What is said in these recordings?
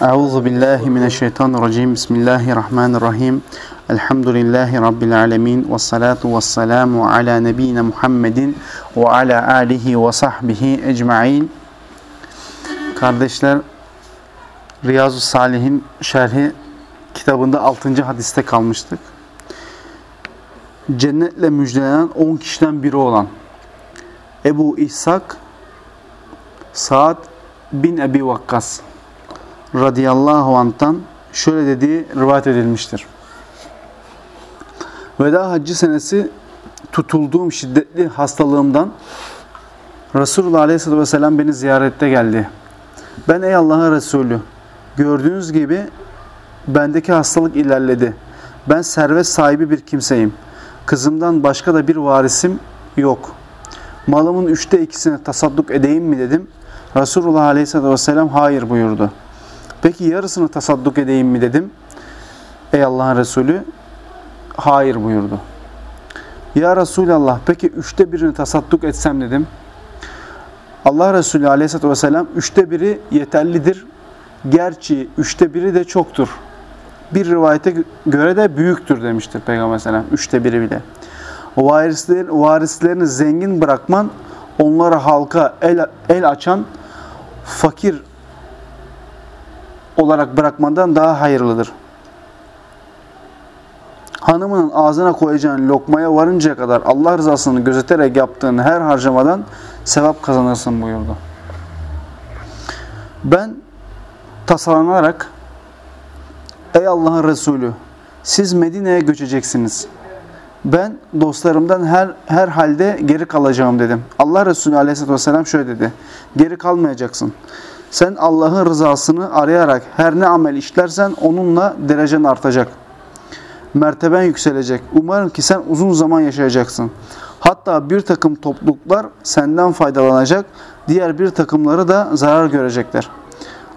Euzu billahi mineşşeytanirracim. Bismillahirrahmanirrahim. Elhamdülillahi rabbil alamin ve salatu vesselamu ala nebiyina Muhammedin ve ala alihi ve sahbihi ecmaîn. Kardeşler Riyazu Salihin şerhi kitabında 6. hadiste kalmıştık. Cennetle müjdelenen 10 kişiden biri olan Ebu İshak Saad bin Ebi Vakkas radıyallahu anh'tan şöyle dediği rivayet edilmiştir. Veda haccı senesi tutulduğum şiddetli hastalığımdan Resulullah Aleyhisselatü Vesselam beni ziyarette geldi. Ben ey Allah'ın Resulü gördüğünüz gibi bendeki hastalık ilerledi. Ben servet sahibi bir kimseyim. Kızımdan başka da bir varisim yok. Malımın üçte ikisini tasadduk edeyim mi dedim. Resulullah Aleyhisselatü Vesselam hayır buyurdu. Peki yarısını tasadduk edeyim mi dedim. Ey Allah'ın Resulü hayır buyurdu. Ya Resulallah peki üçte birini tasadduk etsem dedim. Allah Resulü Aleyhisselatü Vesselam üçte biri yeterlidir. Gerçi üçte biri de çoktur. Bir rivayete göre de büyüktür demiştir Peygamber Selam. Üçte biri bile. Varisler, varislerini zengin bırakman, onlara halka el, el açan fakir olarak bırakmandan daha hayırlıdır. Hanımının ağzına koyacağın lokmaya varıncaya kadar Allah rızasını gözeterek yaptığın her harcamadan sevap kazanırsın buyurdu. Ben tasarlanarak Ey Allah'ın Resulü siz Medine'ye göçeceksiniz. Ben dostlarımdan her, her halde geri kalacağım dedim. Allah Resulü Aleyhisselatü Vesselam şöyle dedi. Geri kalmayacaksın. Sen Allah'ın rızasını arayarak her ne amel işlersen onunla derecen artacak. Merteben yükselecek. Umarım ki sen uzun zaman yaşayacaksın. Hatta bir takım topluluklar senden faydalanacak, diğer bir takımları da zarar görecekler.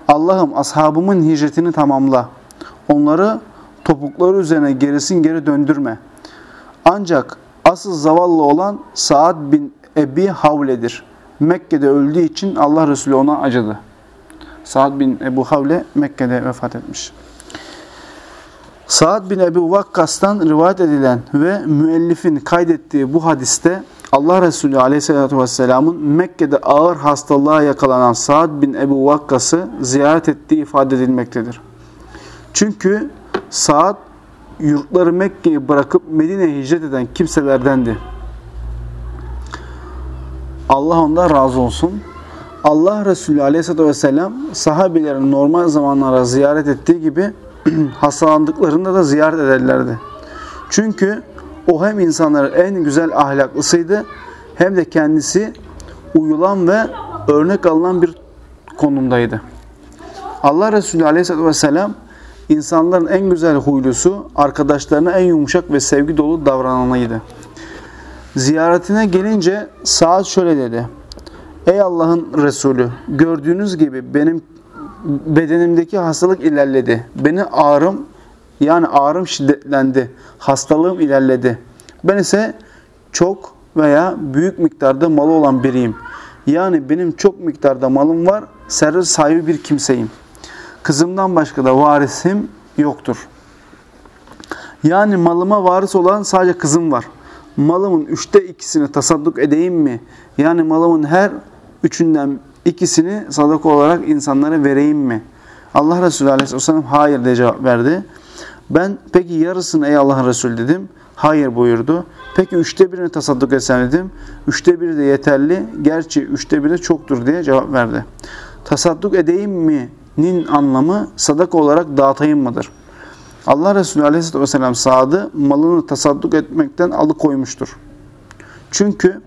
Allah'ım ashabımın hicretini tamamla. Onları topukları üzerine gerisin geri döndürme. Ancak asıl zavallı olan Saad bin Ebi Havle'dir. Mekke'de öldüğü için Allah Resulü ona acıdı. Saad bin Ebu Havle Mekke'de vefat etmiş. Saad bin Ebu Vakkas'tan rivayet edilen ve müellifin kaydettiği bu hadiste Allah Resulü Aleyhisselatü Vesselam'ın Mekke'de ağır hastalığa yakalanan Saad bin Ebu Vakkas'ı ziyaret ettiği ifade edilmektedir. Çünkü Saad yurtları Mekke'yi bırakıp Medine'ye hicret eden kimselerdendi. Allah ondan razı olsun. Allah Resulü Aleyhisselatü Vesselam sahabilerin normal zamanlara ziyaret ettiği gibi hastalandıklarında da ziyaret ederlerdi. Çünkü o hem insanların en güzel ahlaklısıydı hem de kendisi uyulan ve örnek alınan bir konumdaydı. Allah Resulü Aleyhisselatü Vesselam insanların en güzel huylusu, arkadaşlarına en yumuşak ve sevgi dolu davrananıydı. Ziyaretine gelince Saad şöyle dedi. Ey Allah'ın Resulü gördüğünüz gibi benim bedenimdeki hastalık ilerledi. Beni ağrım yani ağrım şiddetlendi. Hastalığım ilerledi. Ben ise çok veya büyük miktarda malı olan biriyim. Yani benim çok miktarda malım var. Servet sahibi bir kimseyim. Kızımdan başka da varisim yoktur. Yani malıma varis olan sadece kızım var. Malımın üçte ikisini tasadduk edeyim mi? Yani malımın her üçünden ikisini sadaka olarak insanlara vereyim mi? Allah Resulü Aleyhisselam hayır diye cevap verdi. Ben peki yarısını ey Allah'ın Resulü dedim. Hayır buyurdu. Peki üçte birini tasadduk etsem dedim. Üçte biri de yeterli. Gerçi üçte biri de çoktur diye cevap verdi. Tasadduk edeyim mi? Nin anlamı sadaka olarak dağıtayım mıdır? Allah Resulü Aleyhisselatü Vesselam Saad'ı malını tasadduk etmekten alıkoymuştur. Çünkü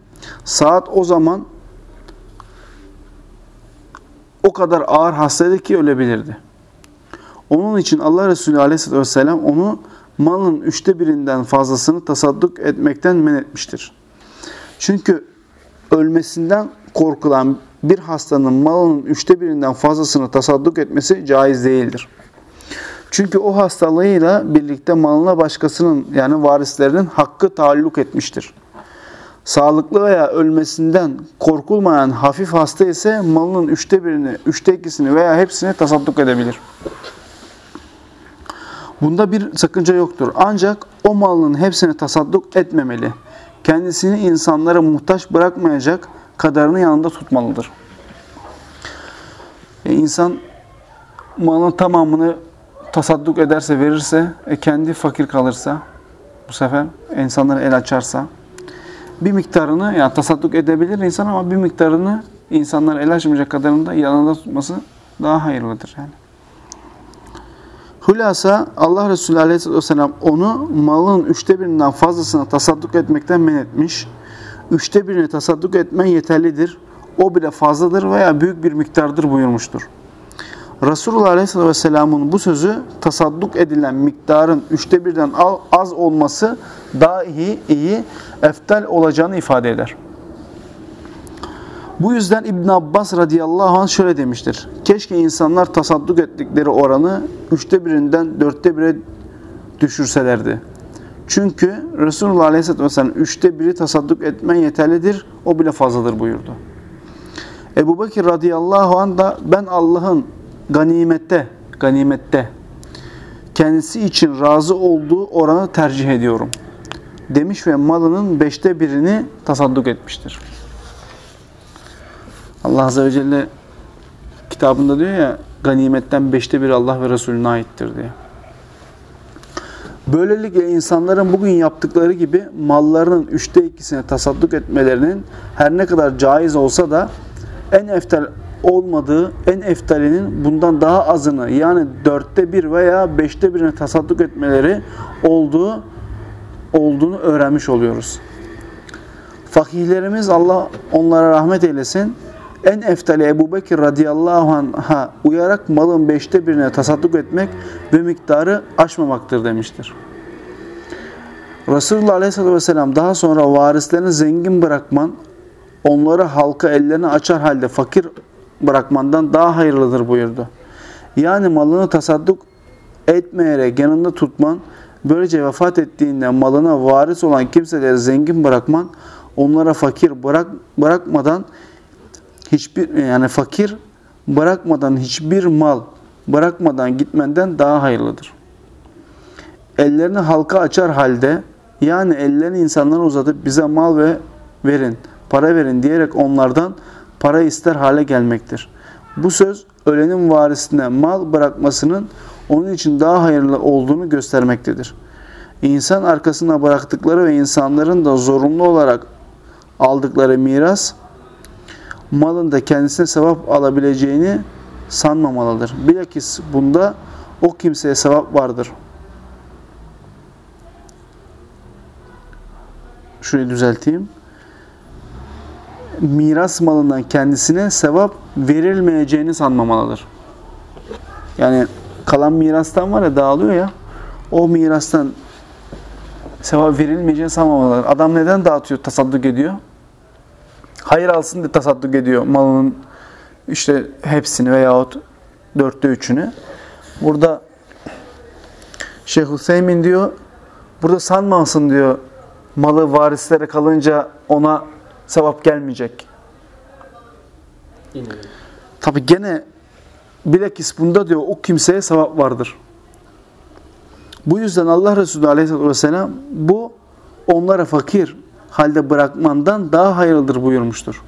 Saad o zaman o kadar ağır hastaydı ki ölebilirdi. Onun için Allah Resulü Aleyhisselatü Vesselam onu malın üçte birinden fazlasını tasadduk etmekten men etmiştir. Çünkü ölmesinden korkulan bir hastanın malının üçte birinden fazlasını tasadduk etmesi caiz değildir. Çünkü o hastalığıyla birlikte malına başkasının yani varislerinin hakkı taalluk etmiştir. Sağlıklı veya ölmesinden korkulmayan hafif hasta ise malının üçte birini, üçte ikisini veya hepsini tasadduk edebilir. Bunda bir sakınca yoktur. Ancak o malının hepsini tasadduk etmemeli. Kendisini insanlara muhtaç bırakmayacak kadarını yanında tutmalıdır. E insan malın tamamını tasadduk ederse, verirse, e kendi fakir kalırsa, bu sefer insanlara el açarsa, bir miktarını, yani tasadduk edebilir insan ama bir miktarını insanlar el açmayacak kadarını da yanında tutması daha hayırlıdır yani. Hülasa Allah Resulü Aleyhisselatü Vesselam onu malın üçte birinden fazlasını tasadduk etmekten men etmiş. Üçte birini tasadduk etmen yeterlidir. O bile fazladır veya büyük bir miktardır buyurmuştur. Resulullah Aleyhisselatü Vesselam'ın bu sözü tasadduk edilen miktarın üçte birden az olması daha iyi, iyi, eftal olacağını ifade eder. Bu yüzden İbn Abbas radıyallahu anh şöyle demiştir. Keşke insanlar tasadduk ettikleri oranı üçte birinden dörtte bire düşürselerdi. Çünkü Resulullah aleyhisselatü vesselam üçte biri tasadduk etmen yeterlidir, o bile fazladır buyurdu. Ebu Bekir radıyallahu anh da ben Allah'ın ganimette, ganimette kendisi için razı olduğu oranı tercih ediyorum demiş ve malının beşte birini tasadduk etmiştir. Allah Azze ve Celle kitabında diyor ya ganimetten beşte bir Allah ve Resulüne aittir diye. Böylelikle insanların bugün yaptıkları gibi mallarının üçte ikisini tasadduk etmelerinin her ne kadar caiz olsa da en eftel olmadığı, en eftalinin bundan daha azını yani dörtte bir veya beşte birini tasadduk etmeleri olduğu olduğunu öğrenmiş oluyoruz. Fakihlerimiz Allah onlara rahmet eylesin en eftali Ebu Bekir radıyallahu anh'a uyarak malın beşte birine tasadduk etmek ve miktarı aşmamaktır demiştir. Resulullah aleyhissalatü vesselam daha sonra varislerini zengin bırakman, onları halka ellerini açar halde fakir bırakmandan daha hayırlıdır buyurdu. Yani malını tasadduk etmeyerek yanında tutman, böylece vefat ettiğinde malına varis olan kimseleri zengin bırakman, onlara fakir bırak, bırakmadan hiçbir yani fakir bırakmadan hiçbir mal bırakmadan gitmenden daha hayırlıdır. Ellerini halka açar halde yani ellerini insanlara uzatıp bize mal ve verin, para verin diyerek onlardan para ister hale gelmektir. Bu söz ölenin varisine mal bırakmasının onun için daha hayırlı olduğunu göstermektedir. İnsan arkasına bıraktıkları ve insanların da zorunlu olarak aldıkları miras malında kendisine sevap alabileceğini sanmamalıdır. Bilakis bunda o kimseye sevap vardır. Şurayı düzelteyim. Miras malından kendisine sevap verilmeyeceğini sanmamalıdır. Yani kalan mirastan var ya dağılıyor ya o mirastan sevap verilmeyeceğini sanmamalıdır. Adam neden dağıtıyor, tasadduk ediyor? hayır alsın diye tasadduk ediyor malının işte hepsini veyahut dörtte üçünü. Burada Şeyh Hüseyin diyor burada sanmasın diyor malı varislere kalınca ona sevap gelmeyecek. Tabi gene bilakis bunda diyor o kimseye sevap vardır. Bu yüzden Allah Resulü Aleyhisselatü Vesselam bu onlara fakir, halde bırakmandan daha hayırlıdır buyurmuştur.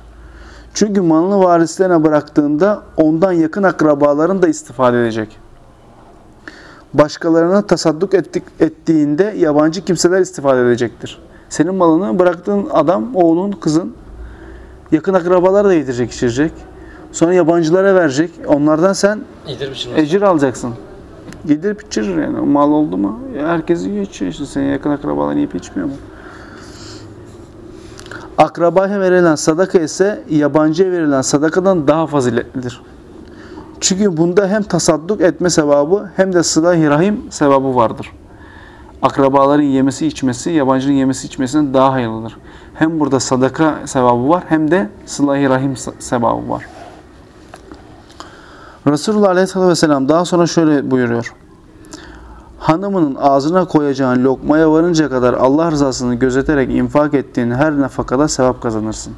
Çünkü malını varislerine bıraktığında ondan yakın akrabaların da istifade edecek. Başkalarına tasadduk ettik, ettiğinde yabancı kimseler istifade edecektir. Senin malını bıraktığın adam, oğlun, kızın yakın akrabalar da yedirecek, içirecek. Sonra yabancılara verecek. Onlardan sen ecir alacaksın. Yedirip içirir yani. Mal oldu mu? Herkes yiyor içiyor işte. Senin yakın akrabaların yiyip içmiyor mu? Akrabaya verilen sadaka ise yabancıya verilen sadakadan daha faziletlidir. Çünkü bunda hem tasadduk etme sevabı hem de sıla-i rahim sevabı vardır. Akrabaların yemesi içmesi, yabancının yemesi içmesinden daha hayırlıdır. Hem burada sadaka sevabı var hem de sıla-i rahim sevabı var. Resulullah Aleyhisselatü Vesselam daha sonra şöyle buyuruyor. hanımının ağzına koyacağın lokmaya varınca kadar Allah rızasını gözeterek infak ettiğin her nafakada sevap kazanırsın.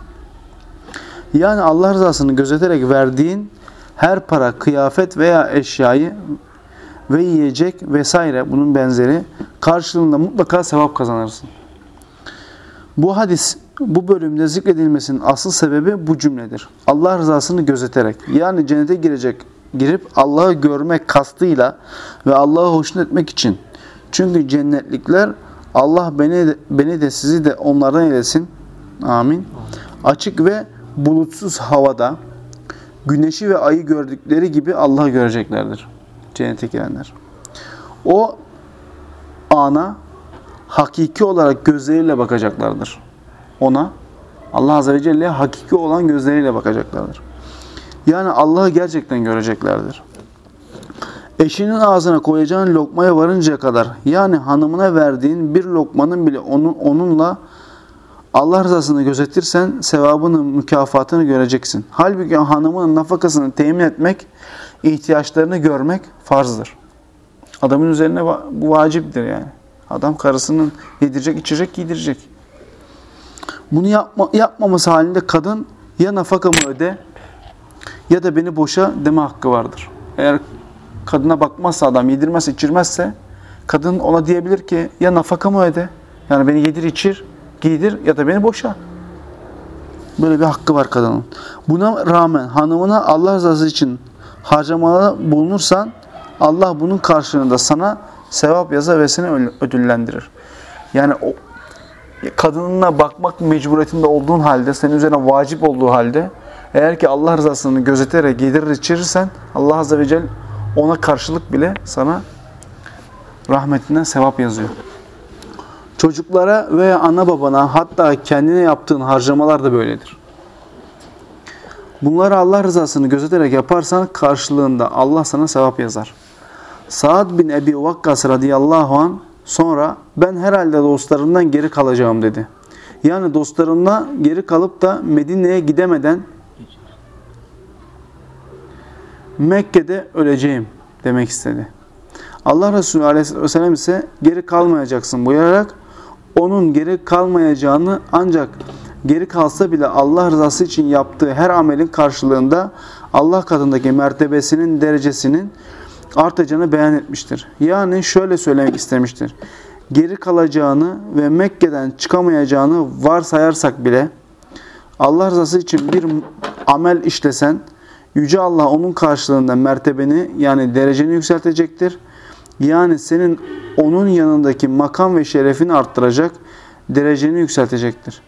Yani Allah rızasını gözeterek verdiğin her para, kıyafet veya eşyayı ve yiyecek vesaire bunun benzeri karşılığında mutlaka sevap kazanırsın. Bu hadis bu bölümde zikredilmesinin asıl sebebi bu cümledir. Allah rızasını gözeterek yani cennete girecek girip Allah'ı görmek kastıyla ve Allah'ı hoşnut etmek için. Çünkü cennetlikler Allah beni de, beni de sizi de onlardan eylesin. Amin. Açık ve bulutsuz havada güneşi ve ayı gördükleri gibi Allah'ı göreceklerdir. Cennete girenler. O ana hakiki olarak gözleriyle bakacaklardır. Ona Allah Azze ve Celle'ye hakiki olan gözleriyle bakacaklardır. Yani Allah'ı gerçekten göreceklerdir. Eşinin ağzına koyacağın lokmaya varıncaya kadar yani hanımına verdiğin bir lokmanın bile onun, onunla Allah rızasını gözetirsen sevabını, mükafatını göreceksin. Halbuki hanımının nafakasını temin etmek, ihtiyaçlarını görmek farzdır. Adamın üzerine bu vaciptir yani. Adam karısının yedirecek, içecek, giydirecek. Bunu yapma, yapmaması halinde kadın ya nafakamı öde ya da beni boşa deme hakkı vardır. Eğer kadına bakmazsa adam yedirmezse içirmezse kadın ona diyebilir ki ya nafakamı öde yani beni yedir içir giydir ya da beni boşa. Böyle bir hakkı var kadının. Buna rağmen hanımına Allah rızası için harcamalarda bulunursan Allah bunun karşılığında sana sevap yazar ve seni ödüllendirir. Yani o kadınına bakmak mecburiyetinde olduğun halde, senin üzerine vacip olduğu halde eğer ki Allah rızasını gözeterek yedirir içirirsen Allah Azze ve Celle ona karşılık bile sana rahmetinden sevap yazıyor. Çocuklara veya ana babana hatta kendine yaptığın harcamalar da böyledir. Bunları Allah rızasını gözeterek yaparsan karşılığında Allah sana sevap yazar. Saad bin Ebi Vakkas radıyallahu an sonra ben herhalde dostlarımdan geri kalacağım dedi. Yani dostlarımla geri kalıp da Medine'ye gidemeden Mekke'de öleceğim demek istedi. Allah Resulü aleyhisselam ise geri kalmayacaksın buyurarak onun geri kalmayacağını ancak geri kalsa bile Allah rızası için yaptığı her amelin karşılığında Allah katındaki mertebesinin derecesinin artacağını beyan etmiştir. Yani şöyle söylemek istemiştir. Geri kalacağını ve Mekke'den çıkamayacağını varsayarsak bile Allah rızası için bir amel işlesen Yüce Allah onun karşılığında mertebeni yani dereceni yükseltecektir. Yani senin onun yanındaki makam ve şerefini arttıracak, dereceni yükseltecektir.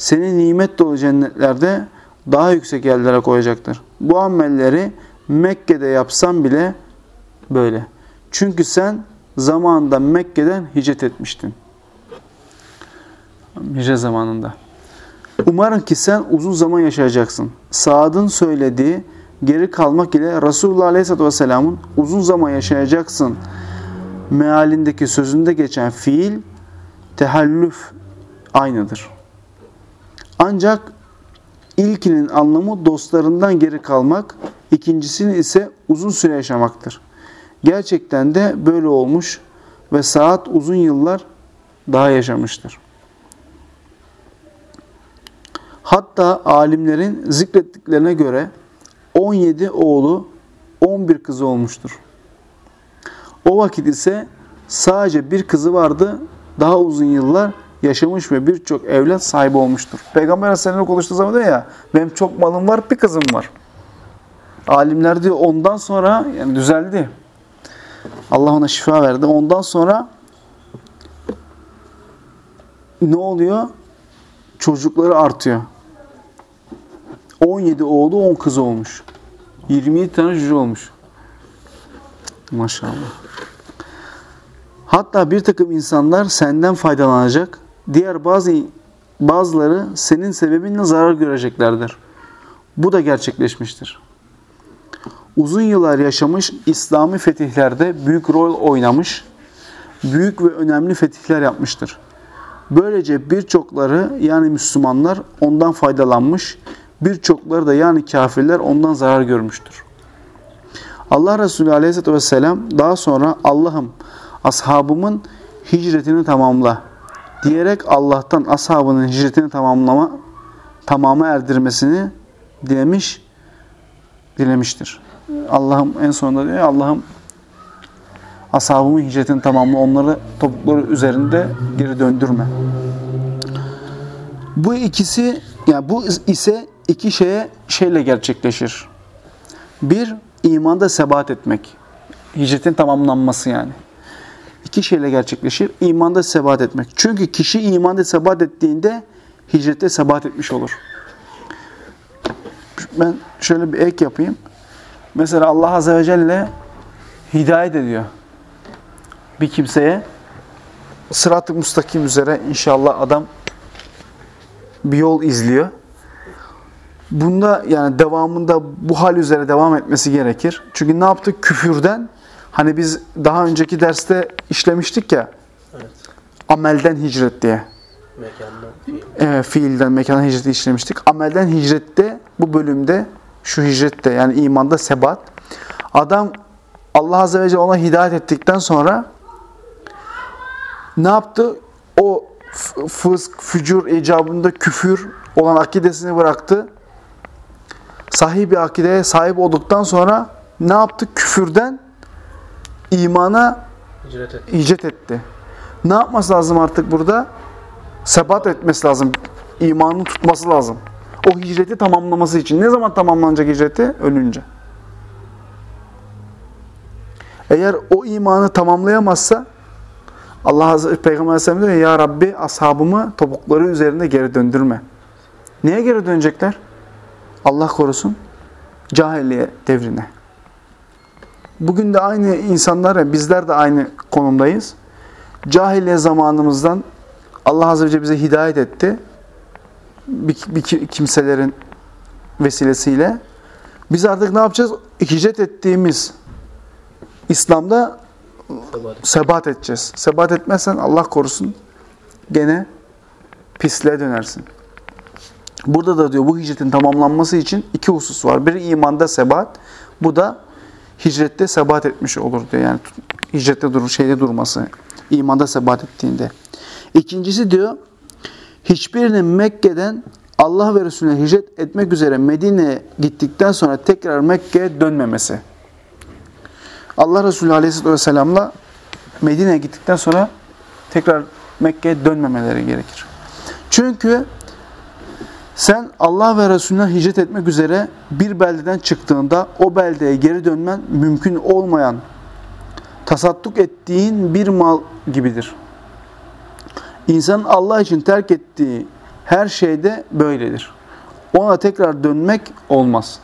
Seni nimet dolu cennetlerde daha yüksek yerlere koyacaktır. Bu amelleri Mekke'de yapsan bile böyle. Çünkü sen zamanında Mekke'den hicret etmiştin. Hicret zamanında. Umarım ki sen uzun zaman yaşayacaksın. Saad'ın söylediği geri kalmak ile Resulullah Aleyhisselatü Vesselam'ın uzun zaman yaşayacaksın mealindeki sözünde geçen fiil tehallüf aynıdır. Ancak ilkinin anlamı dostlarından geri kalmak, ikincisinin ise uzun süre yaşamaktır. Gerçekten de böyle olmuş ve saat uzun yıllar daha yaşamıştır. Hatta alimlerin zikrettiklerine göre 17 oğlu 11 kızı olmuştur. O vakit ise sadece bir kızı vardı. Daha uzun yıllar yaşamış ve birçok evlat sahibi olmuştur. Peygamber Aleyhisselam'la konuştuğu zaman diyor ya benim çok malım var bir kızım var. Alimler diyor ondan sonra yani düzeldi. Allah ona şifa verdi. Ondan sonra ne oluyor? Çocukları artıyor. 17 oğlu 10 kızı olmuş. 27 tane çocuğu olmuş. Maşallah. Hatta bir takım insanlar senden faydalanacak. Diğer bazı bazıları senin sebebinle zarar göreceklerdir. Bu da gerçekleşmiştir. Uzun yıllar yaşamış İslami fetihlerde büyük rol oynamış, büyük ve önemli fetihler yapmıştır. Böylece birçokları yani Müslümanlar ondan faydalanmış, birçokları da yani kafirler ondan zarar görmüştür. Allah Resulü Aleyhisselatü Vesselam daha sonra Allah'ım ashabımın hicretini tamamla diyerek Allah'tan ashabının hicretini tamamlama tamamı erdirmesini dilemiş dilemiştir. Allah'ım en sonunda diyor Allah'ım ashabımın hicretini tamamla onları topukları üzerinde geri döndürme. Bu ikisi yani bu ise iki şeye şeyle gerçekleşir. Bir imanda sebat etmek. Hicretin tamamlanması yani. İki şeyle gerçekleşir. İmanda sebat etmek. Çünkü kişi imanda sebat ettiğinde hicrette sebat etmiş olur. Ben şöyle bir ek yapayım. Mesela Allah Azze ve Celle hidayet ediyor bir kimseye. Sırat-ı mustakim üzere inşallah adam bir yol izliyor. Bunda yani devamında bu hal üzere devam etmesi gerekir. Çünkü ne yaptık? Küfürden hani biz daha önceki derste işlemiştik ya evet. amelden hicret diye. Mekandan. Evet, fiilden mekandan hicreti işlemiştik. Amelden hicrette bu bölümde şu hicrette yani imanda sebat. Adam Allah Azze ve Celle ona hidayet ettikten sonra ne yaptı? O fısk, fücur icabında küfür olan akidesini bıraktı. Sahih bir akideye sahip olduktan sonra ne yaptı? Küfürden imana hicret etti. hicret etti. Ne yapması lazım artık burada? Sebat etmesi lazım. İmanını tutması lazım. O hicreti tamamlaması için. Ne zaman tamamlanacak hicreti? Ölünce. Eğer o imanı tamamlayamazsa Allah Hazreti Peygamber Aleyhisselam diyor ya Rabbi ashabımı topukları üzerinde geri döndürme. Niye geri dönecekler? Allah korusun. Cahiliye devrine. Bugün de aynı insanlar, bizler de aynı konumdayız. Cahiliye zamanımızdan Allah Azze ve Celle bize hidayet etti. Bir, bir kimselerin vesilesiyle. Biz artık ne yapacağız? Hicret ettiğimiz İslam'da sebat edeceğiz. Sebat etmezsen Allah korusun gene pisliğe dönersin. Burada da diyor bu hicretin tamamlanması için iki husus var. Biri imanda sebat. Bu da hicrette sebat etmiş olur diyor. Yani hicrette durur, şeyde durması. imanda sebat ettiğinde. İkincisi diyor hiçbirinin Mekke'den Allah ve Resulüne hicret etmek üzere Medine'ye gittikten sonra tekrar Mekke'ye dönmemesi. Allah Resulü Aleyhisselatü Vesselam'la Medine'ye gittikten sonra tekrar Mekke'ye dönmemeleri gerekir. Çünkü sen Allah ve Resulüne hicret etmek üzere bir beldeden çıktığında o beldeye geri dönmen mümkün olmayan, tasadduk ettiğin bir mal gibidir. İnsanın Allah için terk ettiği her şeyde böyledir. Ona tekrar dönmek olmaz.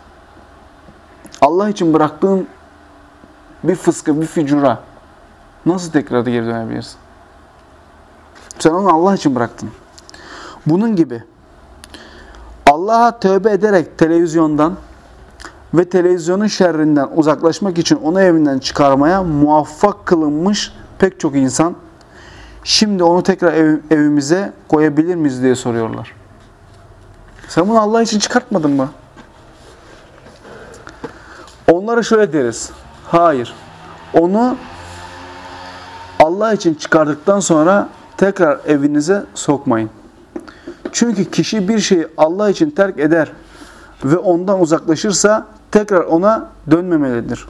Allah için bıraktığın bir fıskı, bir fücura nasıl tekrar geri dönebilirsin? Sen onu Allah için bıraktın. Bunun gibi Allah'a tövbe ederek televizyondan ve televizyonun şerrinden uzaklaşmak için onu evinden çıkarmaya muvaffak kılınmış pek çok insan şimdi onu tekrar ev, evimize koyabilir miyiz diye soruyorlar. Sen bunu Allah için çıkartmadın mı? Onlara şöyle deriz. Hayır. Onu Allah için çıkardıktan sonra tekrar evinize sokmayın. Çünkü kişi bir şeyi Allah için terk eder ve ondan uzaklaşırsa tekrar ona dönmemelidir.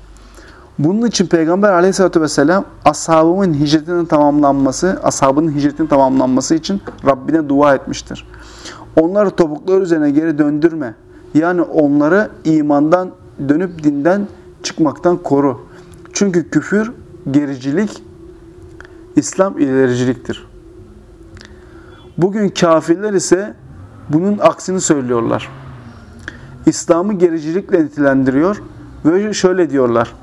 Bunun için Peygamber aleyhissalatü vesselam ashabımın hicretinin tamamlanması, ashabının hicretinin tamamlanması için Rabbine dua etmiştir. Onları topukları üzerine geri döndürme. Yani onları imandan dönüp dinden çıkmaktan koru. Çünkü küfür, gericilik, İslam ilericiliktir. Bugün kafirler ise bunun aksini söylüyorlar. İslam'ı gericilikle nitelendiriyor ve şöyle diyorlar.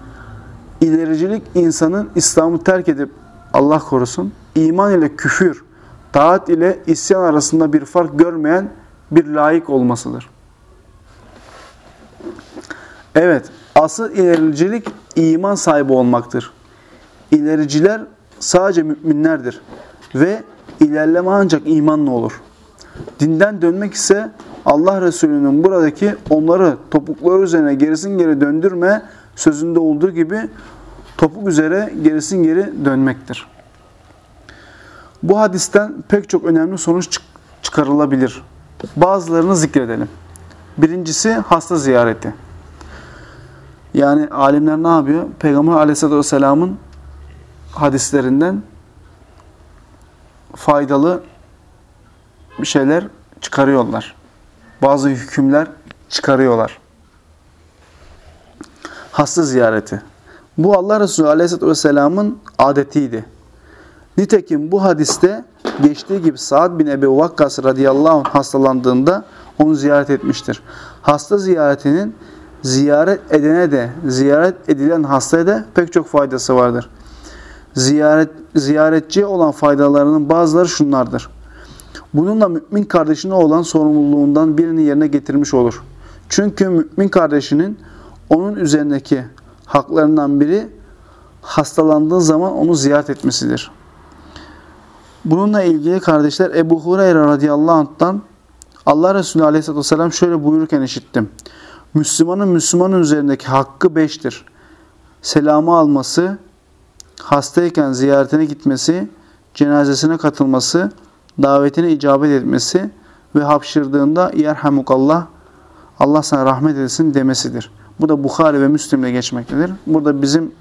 İlericilik insanın İslam'ı terk edip Allah korusun iman ile küfür, taat ile isyan arasında bir fark görmeyen bir layık olmasıdır. Evet, asıl ilericilik iman sahibi olmaktır. İlericiler sadece müminlerdir ve ilerleme ancak imanla olur. Dinden dönmek ise Allah Resulü'nün buradaki onları topukları üzerine gerisin geri döndürme sözünde olduğu gibi topuk üzere gerisin geri dönmektir. Bu hadisten pek çok önemli sonuç çıkarılabilir. Bazılarını zikredelim. Birincisi hasta ziyareti. Yani alimler ne yapıyor? Peygamber aleyhissalatü vesselamın hadislerinden faydalı bir şeyler çıkarıyorlar. Bazı hükümler çıkarıyorlar. Hasta ziyareti. Bu Allah Resulü Aleyhisselatü Vesselam'ın adetiydi. Nitekim bu hadiste geçtiği gibi Sa'd bin Ebi Vakkas radıyallahu anh hastalandığında onu ziyaret etmiştir. Hasta ziyaretinin ziyaret edene de, ziyaret edilen hastaya da pek çok faydası vardır. Ziyaret, ziyaretçi olan faydalarının bazıları şunlardır. Bununla mümin kardeşine olan sorumluluğundan birini yerine getirmiş olur. Çünkü mümin kardeşinin onun üzerindeki haklarından biri hastalandığı zaman onu ziyaret etmesidir. Bununla ilgili kardeşler Ebu Hureyre radıyallahu anh'tan Allah Resulü aleyhisselatü vesselam şöyle buyururken işittim. Müslümanın Müslümanın üzerindeki hakkı beştir. Selamı alması, hastayken ziyaretine gitmesi, cenazesine katılması, davetine icabet etmesi ve hapşırdığında yerhamukallah Allah sana rahmet etsin demesidir. Bu da Bukhari ve Müslim'de geçmektedir. Burada bizim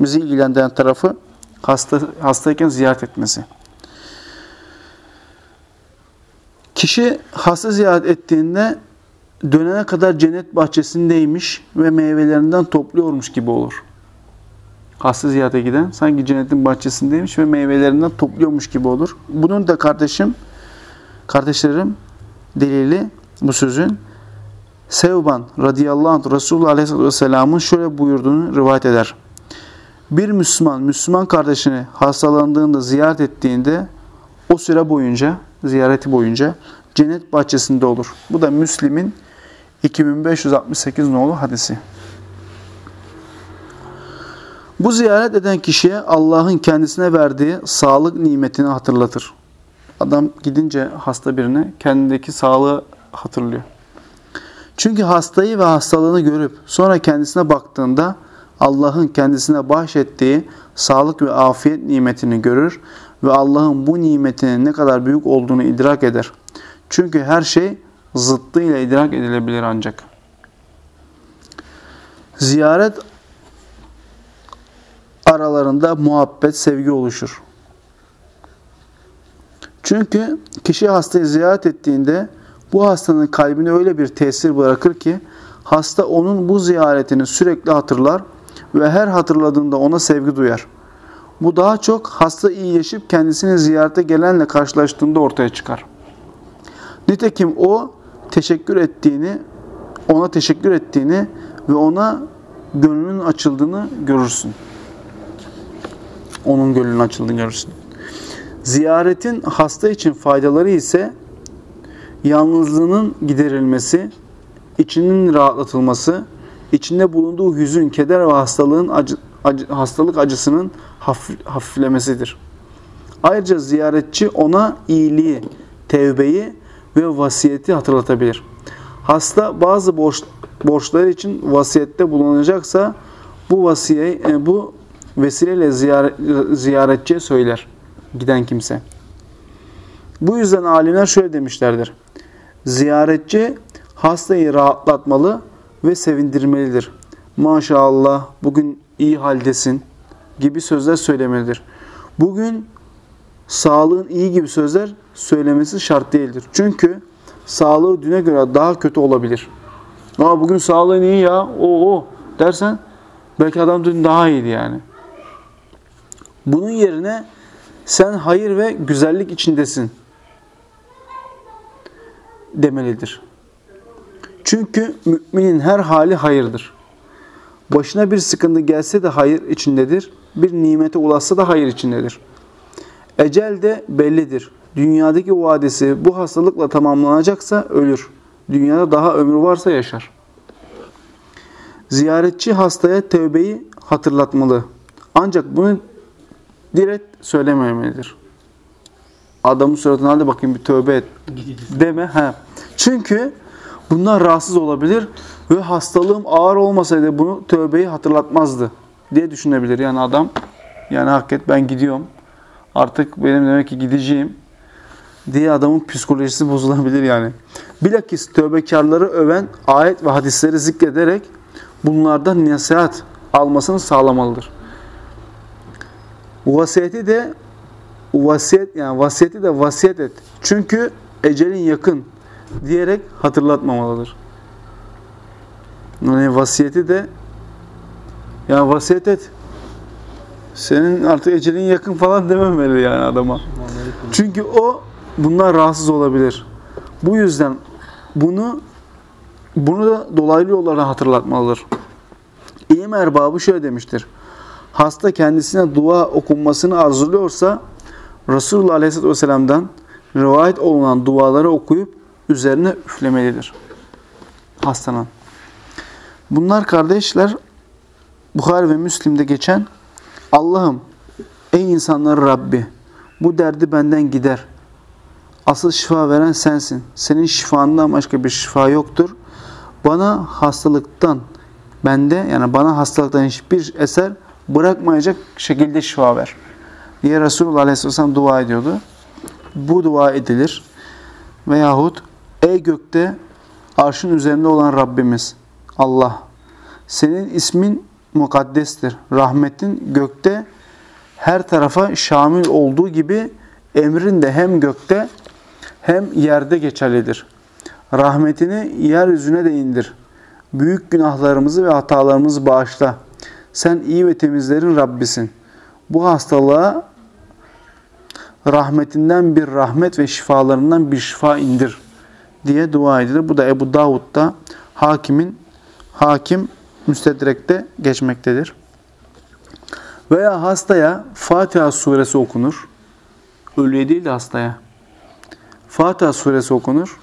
bizi ilgilendiren tarafı hasta, hastayken ziyaret etmesi. Kişi hasta ziyaret ettiğinde dönene kadar cennet bahçesindeymiş ve meyvelerinden topluyormuş gibi olur. Hasta ziyarete giden sanki cennetin bahçesindeymiş ve meyvelerinden topluyormuş gibi olur. Bunun da kardeşim, kardeşlerim delili bu sözün Sevban radıyallahu anh Resulullah aleyhisselatü vesselamın şöyle buyurduğunu rivayet eder. Bir Müslüman, Müslüman kardeşini hastalandığında ziyaret ettiğinde o süre boyunca, ziyareti boyunca cennet bahçesinde olur. Bu da Müslim'in 2568 nolu hadisi. Bu ziyaret eden kişiye Allah'ın kendisine verdiği sağlık nimetini hatırlatır. Adam gidince hasta birine kendindeki sağlığı hatırlıyor. Çünkü hastayı ve hastalığını görüp sonra kendisine baktığında Allah'ın kendisine bahşettiği sağlık ve afiyet nimetini görür ve Allah'ın bu nimetinin ne kadar büyük olduğunu idrak eder. Çünkü her şey zıttıyla idrak edilebilir ancak. Ziyaret aralarında muhabbet, sevgi oluşur. Çünkü kişi hastayı ziyaret ettiğinde bu hastanın kalbine öyle bir tesir bırakır ki hasta onun bu ziyaretini sürekli hatırlar ve her hatırladığında ona sevgi duyar. Bu daha çok hasta iyileşip kendisini ziyarete gelenle karşılaştığında ortaya çıkar. Nitekim o teşekkür ettiğini, ona teşekkür ettiğini ve ona gönlünün açıldığını görürsün. Onun gönlünün açıldığını görürsün. Ziyaretin hasta için faydaları ise yalnızlığının giderilmesi, içinin rahatlatılması, içinde bulunduğu hüzün, keder ve hastalığın acı, acı, hastalık acısının hafif, hafiflemesidir. Ayrıca ziyaretçi ona iyiliği, tevbeyi ve vasiyeti hatırlatabilir. Hasta bazı borç, borçları için vasiyette bulunacaksa bu vasiye e, bu vesileyle ziyaret, ziyaretçiye söyler giden kimse. Bu yüzden alimler şöyle demişlerdir. Ziyaretçi hastayı rahatlatmalı ve sevindirmelidir. Maşallah bugün iyi haldesin gibi sözler söylemelidir. Bugün sağlığın iyi gibi sözler söylemesi şart değildir. Çünkü sağlığı düne göre daha kötü olabilir. Aa bugün sağlığın iyi ya, o o dersen belki adam dün daha iyiydi yani. Bunun yerine sen hayır ve güzellik içindesin demelidir. Çünkü müminin her hali hayırdır. Başına bir sıkıntı gelse de hayır içindedir. Bir nimete ulaşsa da hayır içindedir. Ecel de bellidir. Dünyadaki vadesi bu hastalıkla tamamlanacaksa ölür. Dünyada daha ömür varsa yaşar. Ziyaretçi hastaya tövbeyi hatırlatmalı. Ancak bunu direkt söylememelidir. Adamın suratına hadi bakayım bir tövbe et deme. He. Çünkü bunlar rahatsız olabilir ve hastalığım ağır olmasaydı bunu tövbeyi hatırlatmazdı diye düşünebilir. Yani adam yani hakikat ben gidiyorum. Artık benim demek ki gideceğim diye adamın psikolojisi bozulabilir yani. Bilakis tövbekarları öven ayet ve hadisleri zikrederek bunlardan nasihat almasını sağlamalıdır. Vasiyeti de vasiyet yani vasiyeti de vasiyet et. Çünkü ecelin yakın diyerek hatırlatmamalıdır. Yani vasiyeti de ya vasiyet et. Senin artık ecelin yakın falan dememeli yani adama. Çünkü o bunlar rahatsız olabilir. Bu yüzden bunu bunu da dolaylı yollardan hatırlatmalıdır. İlim erbabı şöyle demiştir. Hasta kendisine dua okunmasını arzuluyorsa Resulullah Aleyhisselatü Vesselam'dan rivayet olunan duaları okuyup üzerine üflemelidir. Hastanın. Bunlar kardeşler Bukhari ve Müslim'de geçen Allah'ım ey insanların Rabbi bu derdi benden gider. Asıl şifa veren sensin. Senin şifandan başka bir şifa yoktur. Bana hastalıktan bende yani bana hastalıktan hiçbir eser bırakmayacak şekilde şifa ver. Diye Resulullah Aleyhisselam dua ediyordu. Bu dua edilir. Veyahut ey gökte arşın üzerinde olan Rabbimiz Allah senin ismin mukaddestir. Rahmetin gökte her tarafa şamil olduğu gibi emrin de hem gökte hem yerde geçerlidir. Rahmetini yeryüzüne de indir. Büyük günahlarımızı ve hatalarımızı bağışla. Sen iyi ve temizlerin Rabbisin. Bu hastalığa rahmetinden bir rahmet ve şifalarından bir şifa indir diye dua edilir. Bu da Ebu Davud'da hakimin hakim müstedrekte geçmektedir. Veya hastaya Fatiha suresi okunur. Ölüye değil de hastaya. Fatiha suresi okunur.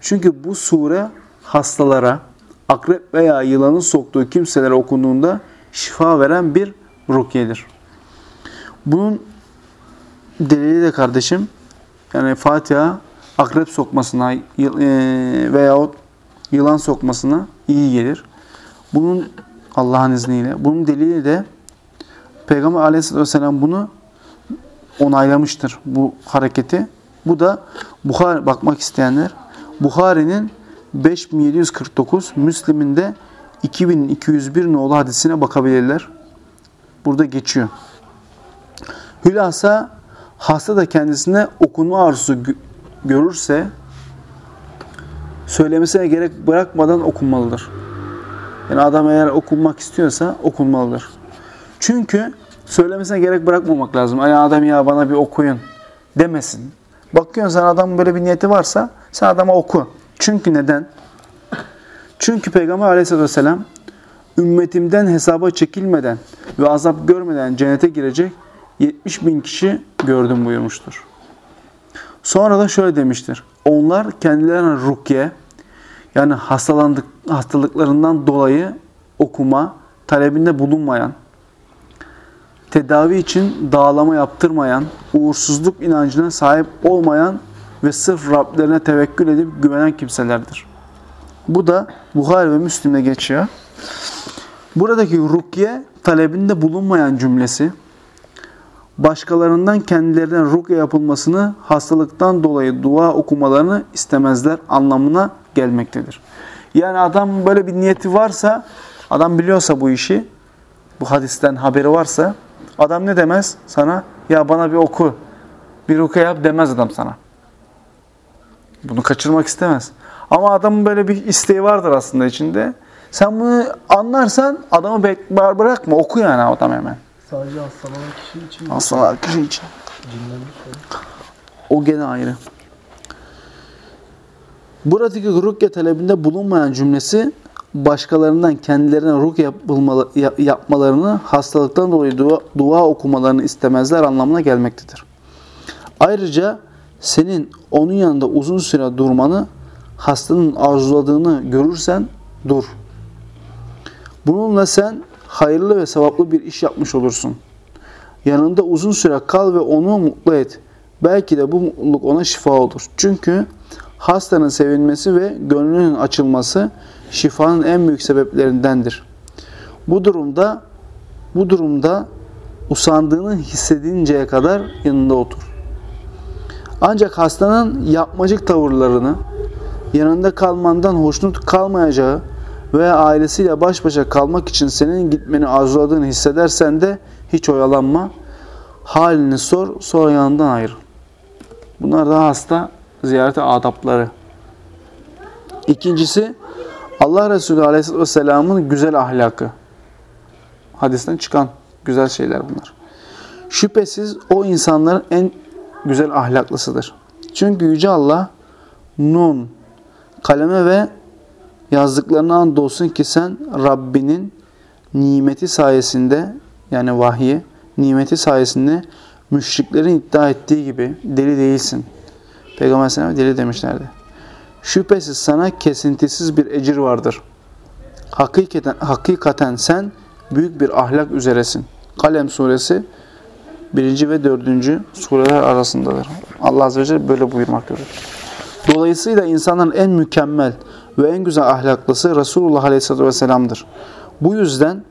Çünkü bu sure hastalara, akrep veya yılanın soktuğu kimselere okunduğunda şifa veren bir rukiyedir. Bunun delili de kardeşim, yani Fatiha akrep sokmasına e, veyahut yılan sokmasına iyi gelir. Bunun Allah'ın izniyle, bunun delili de Peygamber aleyhissalatü vesselam bunu onaylamıştır bu hareketi. Bu da Bukhari bakmak isteyenler Bukhari'nin 5749, Müslim'in de 2201 nolu hadisine bakabilirler. Burada geçiyor. Hülasa hasta da kendisine okunma arzusu görürse söylemesine gerek bırakmadan okunmalıdır. Yani adam eğer okunmak istiyorsa okunmalıdır. Çünkü söylemesine gerek bırakmamak lazım. Ay adam ya bana bir okuyun demesin. Bakıyorsun sen adamın böyle bir niyeti varsa sen adama oku. Çünkü neden? Çünkü Peygamber aleyhissalatü vesselam ümmetimden hesaba çekilmeden ve azap görmeden cennete girecek 70 bin kişi gördüm buyurmuştur. Sonra da şöyle demiştir. Onlar kendilerine rukye yani hastalandık, hastalıklarından dolayı okuma talebinde bulunmayan, tedavi için dağlama yaptırmayan, uğursuzluk inancına sahip olmayan ve sırf Rablerine tevekkül edip güvenen kimselerdir. Bu da Bukhari ve Müslim'de geçiyor. Buradaki rukiye talebinde bulunmayan cümlesi, başkalarından kendilerine rukiye yapılmasını hastalıktan dolayı dua okumalarını istemezler anlamına gelmektedir. Yani adam böyle bir niyeti varsa, adam biliyorsa bu işi, bu hadisten haberi varsa, adam ne demez sana? Ya bana bir oku, bir rukiye yap demez adam sana. Bunu kaçırmak istemez. Ama adamın böyle bir isteği vardır aslında içinde. Sen bunu anlarsan adamı bırakma, oku yani adam hemen. Sadece hastalanan kişi için mi? Hastalanan kişi için. O gene ayrı. Buradaki rukye talebinde bulunmayan cümlesi başkalarından kendilerine yapılmalı, yapmalarını hastalıktan dolayı dua, dua okumalarını istemezler anlamına gelmektedir. Ayrıca senin onun yanında uzun süre durmanı hastanın arzuladığını görürsen dur. Bununla sen hayırlı ve sevaplı bir iş yapmış olursun. Yanında uzun süre kal ve onu mutlu et. Belki de bu mutluluk ona şifa olur. Çünkü hastanın sevinmesi ve gönlünün açılması şifanın en büyük sebeplerindendir. Bu durumda Bu durumda usandığını hissedinceye kadar yanında otur. Ancak hastanın yapmacık tavırlarını, yanında kalmandan hoşnut kalmayacağı veya ailesiyle baş başa kalmak için senin gitmeni arzuladığını hissedersen de hiç oyalanma. Halini sor, sonra yanından ayrıl. Bunlar da hasta ziyarete adapları. İkincisi Allah Resulü Aleyhisselatü Vesselam'ın güzel ahlakı. Hadisten çıkan güzel şeyler bunlar. Şüphesiz o insanların en güzel ahlaklısıdır. Çünkü Yüce Allah Nun, kaleme ve yazdıklarına andolsun ki sen Rabbinin nimeti sayesinde yani vahyi nimeti sayesinde müşriklerin iddia ettiği gibi deli değilsin. Peygamber Aleyhisselam deli demişlerdi. Şüphesiz sana kesintisiz bir ecir vardır. Hakikaten, hakikaten sen büyük bir ahlak üzeresin. Kalem suresi 1. ve 4. sureler arasındadır. Allah Azze ve Celle böyle buyurmaktadır. Dolayısıyla insanların en mükemmel ve en güzel ahlaklısı Resulullah Aleyhisselatü Vesselam'dır. Bu yüzden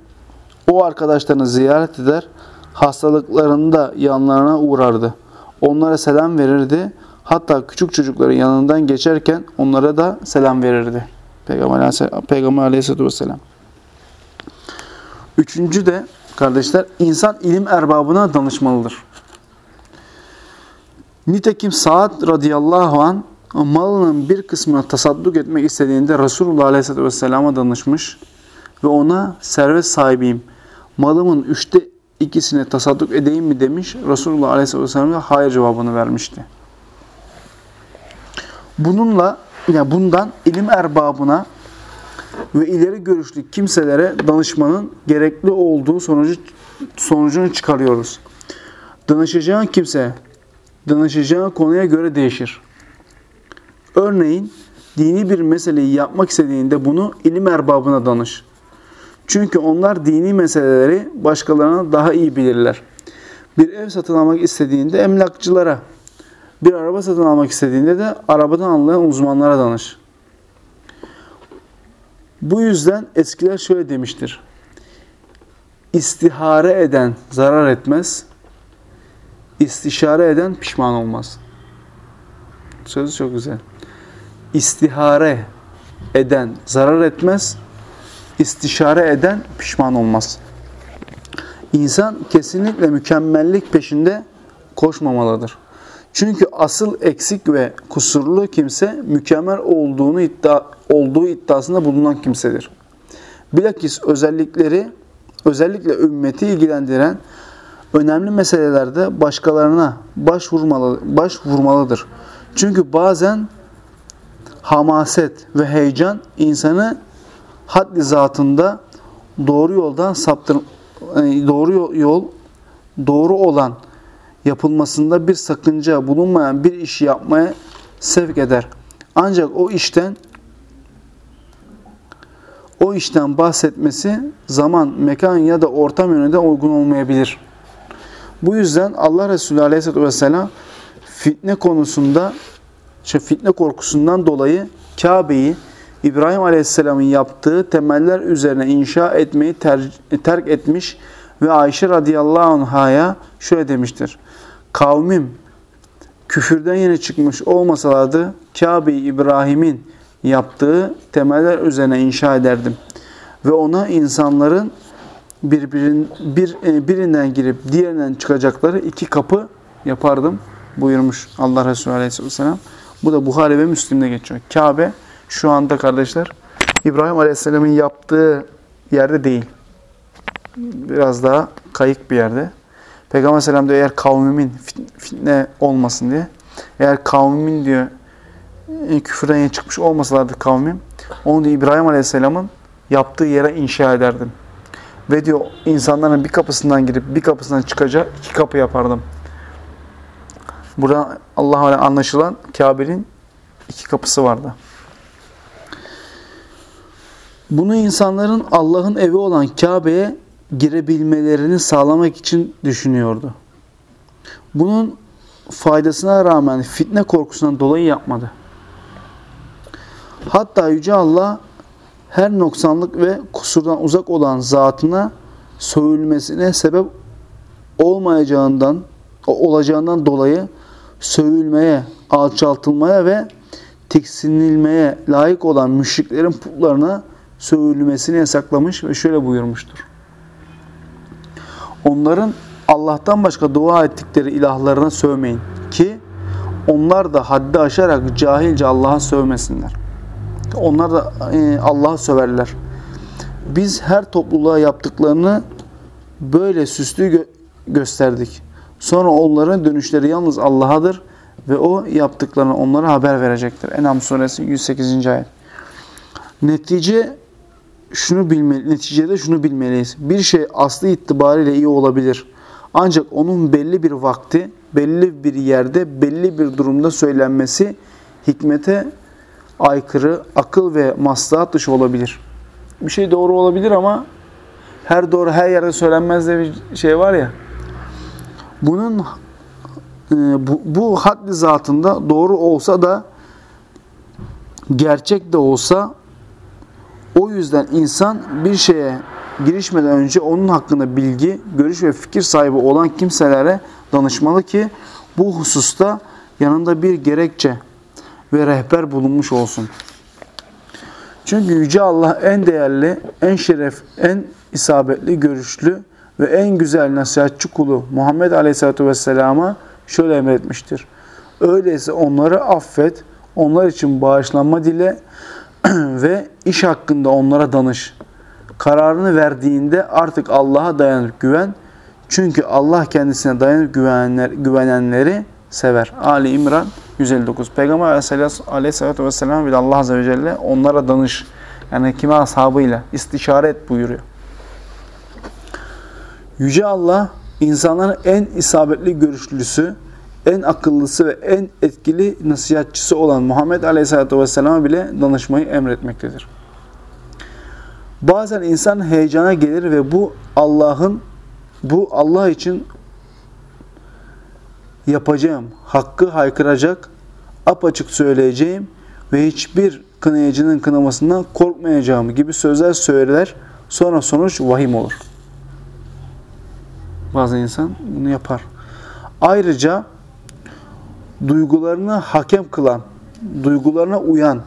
o arkadaşlarını ziyaret eder, hastalıklarında yanlarına uğrardı. Onlara selam verirdi. Hatta küçük çocukları yanından geçerken onlara da selam verirdi. Peygamber Aleyhisselatü Vesselam. Üçüncü de kardeşler insan ilim erbabına danışmalıdır. Nitekim Saad radıyallahu an malının bir kısmını tasadduk etmek istediğinde Resulullah aleyhisselatü vesselama danışmış ve ona servet sahibiyim. Malımın üçte ikisini tasadduk edeyim mi demiş. Resulullah aleyhisselatü vesselam da hayır cevabını vermişti. Bununla yani bundan ilim erbabına ve ileri görüşlü kimselere danışmanın gerekli olduğu sonucu sonucunu çıkarıyoruz. Danışacağın kimse danışacağın konuya göre değişir. Örneğin dini bir meseleyi yapmak istediğinde bunu ilim erbabına danış. Çünkü onlar dini meseleleri başkalarına daha iyi bilirler. Bir ev satın almak istediğinde emlakçılara, bir araba satın almak istediğinde de arabadan anlayan uzmanlara danış. Bu yüzden eskiler şöyle demiştir. İstihare eden zarar etmez, istişare eden pişman olmaz. Sözü çok güzel. İstihare eden zarar etmez, istişare eden pişman olmaz. İnsan kesinlikle mükemmellik peşinde koşmamalıdır. Çünkü asıl eksik ve kusurlu kimse mükemmel olduğunu iddia, olduğu iddiasında bulunan kimsedir. Bilakis özellikleri özellikle ümmeti ilgilendiren önemli meselelerde başkalarına başvurmalı, başvurmalıdır. Çünkü bazen hamaset ve heyecan insanı haddi zatında doğru yoldan saptır e, doğru yol doğru olan yapılmasında bir sakınca bulunmayan bir işi yapmaya sevk eder. Ancak o işten o işten bahsetmesi zaman, mekan ya da ortam yönünde uygun olmayabilir. Bu yüzden Allah Resulü Aleyhisselatü Vesselam fitne konusunda, işte fitne korkusundan dolayı Kabe'yi İbrahim Aleyhisselam'ın yaptığı temeller üzerine inşa etmeyi ter terk etmiş ve Ayşe radıyallahu anh'a şöyle demiştir. Kavmim küfürden yeni çıkmış olmasalardı Kabe'yi İbrahim'in yaptığı temeller üzerine inşa ederdim. Ve ona insanların birbirin, bir, e, birinden girip diğerinden çıkacakları iki kapı yapardım buyurmuş Allah Resulü Aleyhisselam. Bu da Buhari ve Müslim'de geçiyor. Kabe şu anda kardeşler İbrahim Aleyhisselam'ın yaptığı yerde değil. Biraz daha kayık bir yerde. Peygamber Aleyhisselam diyor eğer kavmimin fitne olmasın diye. Eğer kavmimin diyor e, küfürden yeni çıkmış olmasalardı kavmim onu diyor İbrahim Aleyhisselam'ın yaptığı yere inşa ederdim. Ve diyor insanların bir kapısından girip bir kapısından çıkacak iki kapı yapardım. Burada Allah'a anlaşılan Kabe'nin iki kapısı vardı. Bunu insanların Allah'ın evi olan Kabe'ye girebilmelerini sağlamak için düşünüyordu. Bunun faydasına rağmen fitne korkusundan dolayı yapmadı. Hatta Yüce Allah her noksanlık ve kusurdan uzak olan zatına sövülmesine sebep olmayacağından olacağından dolayı sövülmeye, alçaltılmaya ve tiksinilmeye layık olan müşriklerin putlarına sövülmesini yasaklamış ve şöyle buyurmuştur. Onların Allah'tan başka dua ettikleri ilahlarına sövmeyin ki onlar da haddi aşarak cahilce Allah'a sövmesinler. Onlar da e, Allah'a söverler. Biz her topluluğa yaptıklarını böyle süslü gö gösterdik. Sonra onların dönüşleri yalnız Allah'adır ve o yaptıklarını onlara haber verecektir. Enam suresi 108. ayet. Netice şunu bilmeli, neticede şunu bilmeliyiz. Bir şey aslı itibariyle iyi olabilir. Ancak onun belli bir vakti, belli bir yerde, belli bir durumda söylenmesi hikmete aykırı, akıl ve maslahat dışı olabilir. Bir şey doğru olabilir ama her doğru her yerde söylenmez de bir şey var ya. Bunun e, bu, bu haddi zatında doğru olsa da gerçek de olsa o yüzden insan bir şeye girişmeden önce onun hakkında bilgi, görüş ve fikir sahibi olan kimselere danışmalı ki bu hususta yanında bir gerekçe ve rehber bulunmuş olsun. Çünkü Yüce Allah en değerli, en şeref, en isabetli, görüşlü ve en güzel nasihatçı kulu Muhammed Aleyhisselatü Vesselam'a şöyle emretmiştir. Öyleyse onları affet, onlar için bağışlanma dile ve iş hakkında onlara danış. Kararını verdiğinde artık Allah'a dayanıp güven. Çünkü Allah kendisine dayanıp güvenenler, güvenenleri sever. Ali İmran 159. Peygamber aleyhissalatü vesselam bile Allah azze ve celle onlara danış. Yani kime ashabıyla istişare et buyuruyor. Yüce Allah insanların en isabetli görüşlüsü, en akıllısı ve en etkili nasihatçısı olan Muhammed Aleyhisselatü Vesselam'a bile danışmayı emretmektedir. Bazen insan heyecana gelir ve bu Allah'ın bu Allah için yapacağım, hakkı haykıracak, apaçık söyleyeceğim ve hiçbir kınayıcının kınamasından korkmayacağım gibi sözler söyler. Sonra sonuç vahim olur. Bazı insan bunu yapar. Ayrıca duygularını hakem kılan, duygularına uyan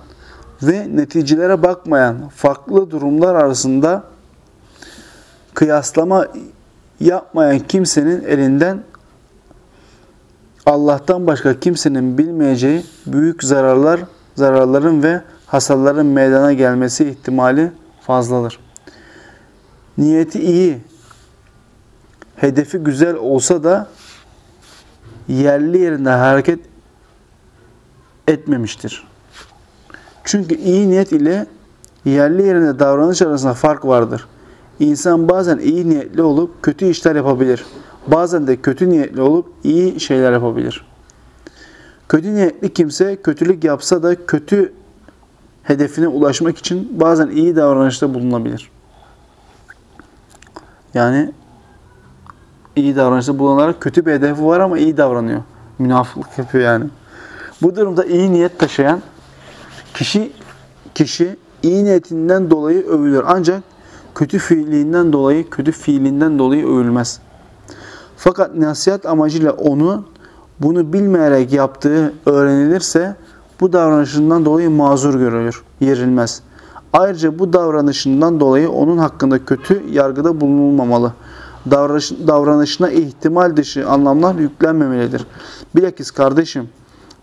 ve neticelere bakmayan farklı durumlar arasında kıyaslama yapmayan kimsenin elinden Allah'tan başka kimsenin bilmeyeceği büyük zararlar, zararların ve hasarların meydana gelmesi ihtimali fazladır. Niyeti iyi, hedefi güzel olsa da yerli yerinde hareket etmemiştir. Çünkü iyi niyet ile yerli yerinde davranış arasında fark vardır. İnsan bazen iyi niyetli olup kötü işler yapabilir. Bazen de kötü niyetli olup iyi şeyler yapabilir. Kötü niyetli kimse kötülük yapsa da kötü hedefine ulaşmak için bazen iyi davranışta bulunabilir. Yani iyi davranışta bulunarak kötü bir hedefi var ama iyi davranıyor. Münafıklık yapıyor yani. Bu durumda iyi niyet taşıyan kişi kişi iyi niyetinden dolayı övülür. Ancak kötü fiilinden dolayı, kötü fiilinden dolayı övülmez. Fakat nasihat amacıyla onu bunu bilmeyerek yaptığı öğrenilirse bu davranışından dolayı mazur görülür, yerilmez. Ayrıca bu davranışından dolayı onun hakkında kötü yargıda bulunulmamalı. Davranış, davranışına ihtimal dışı anlamlar yüklenmemelidir. Bilakis kardeşim,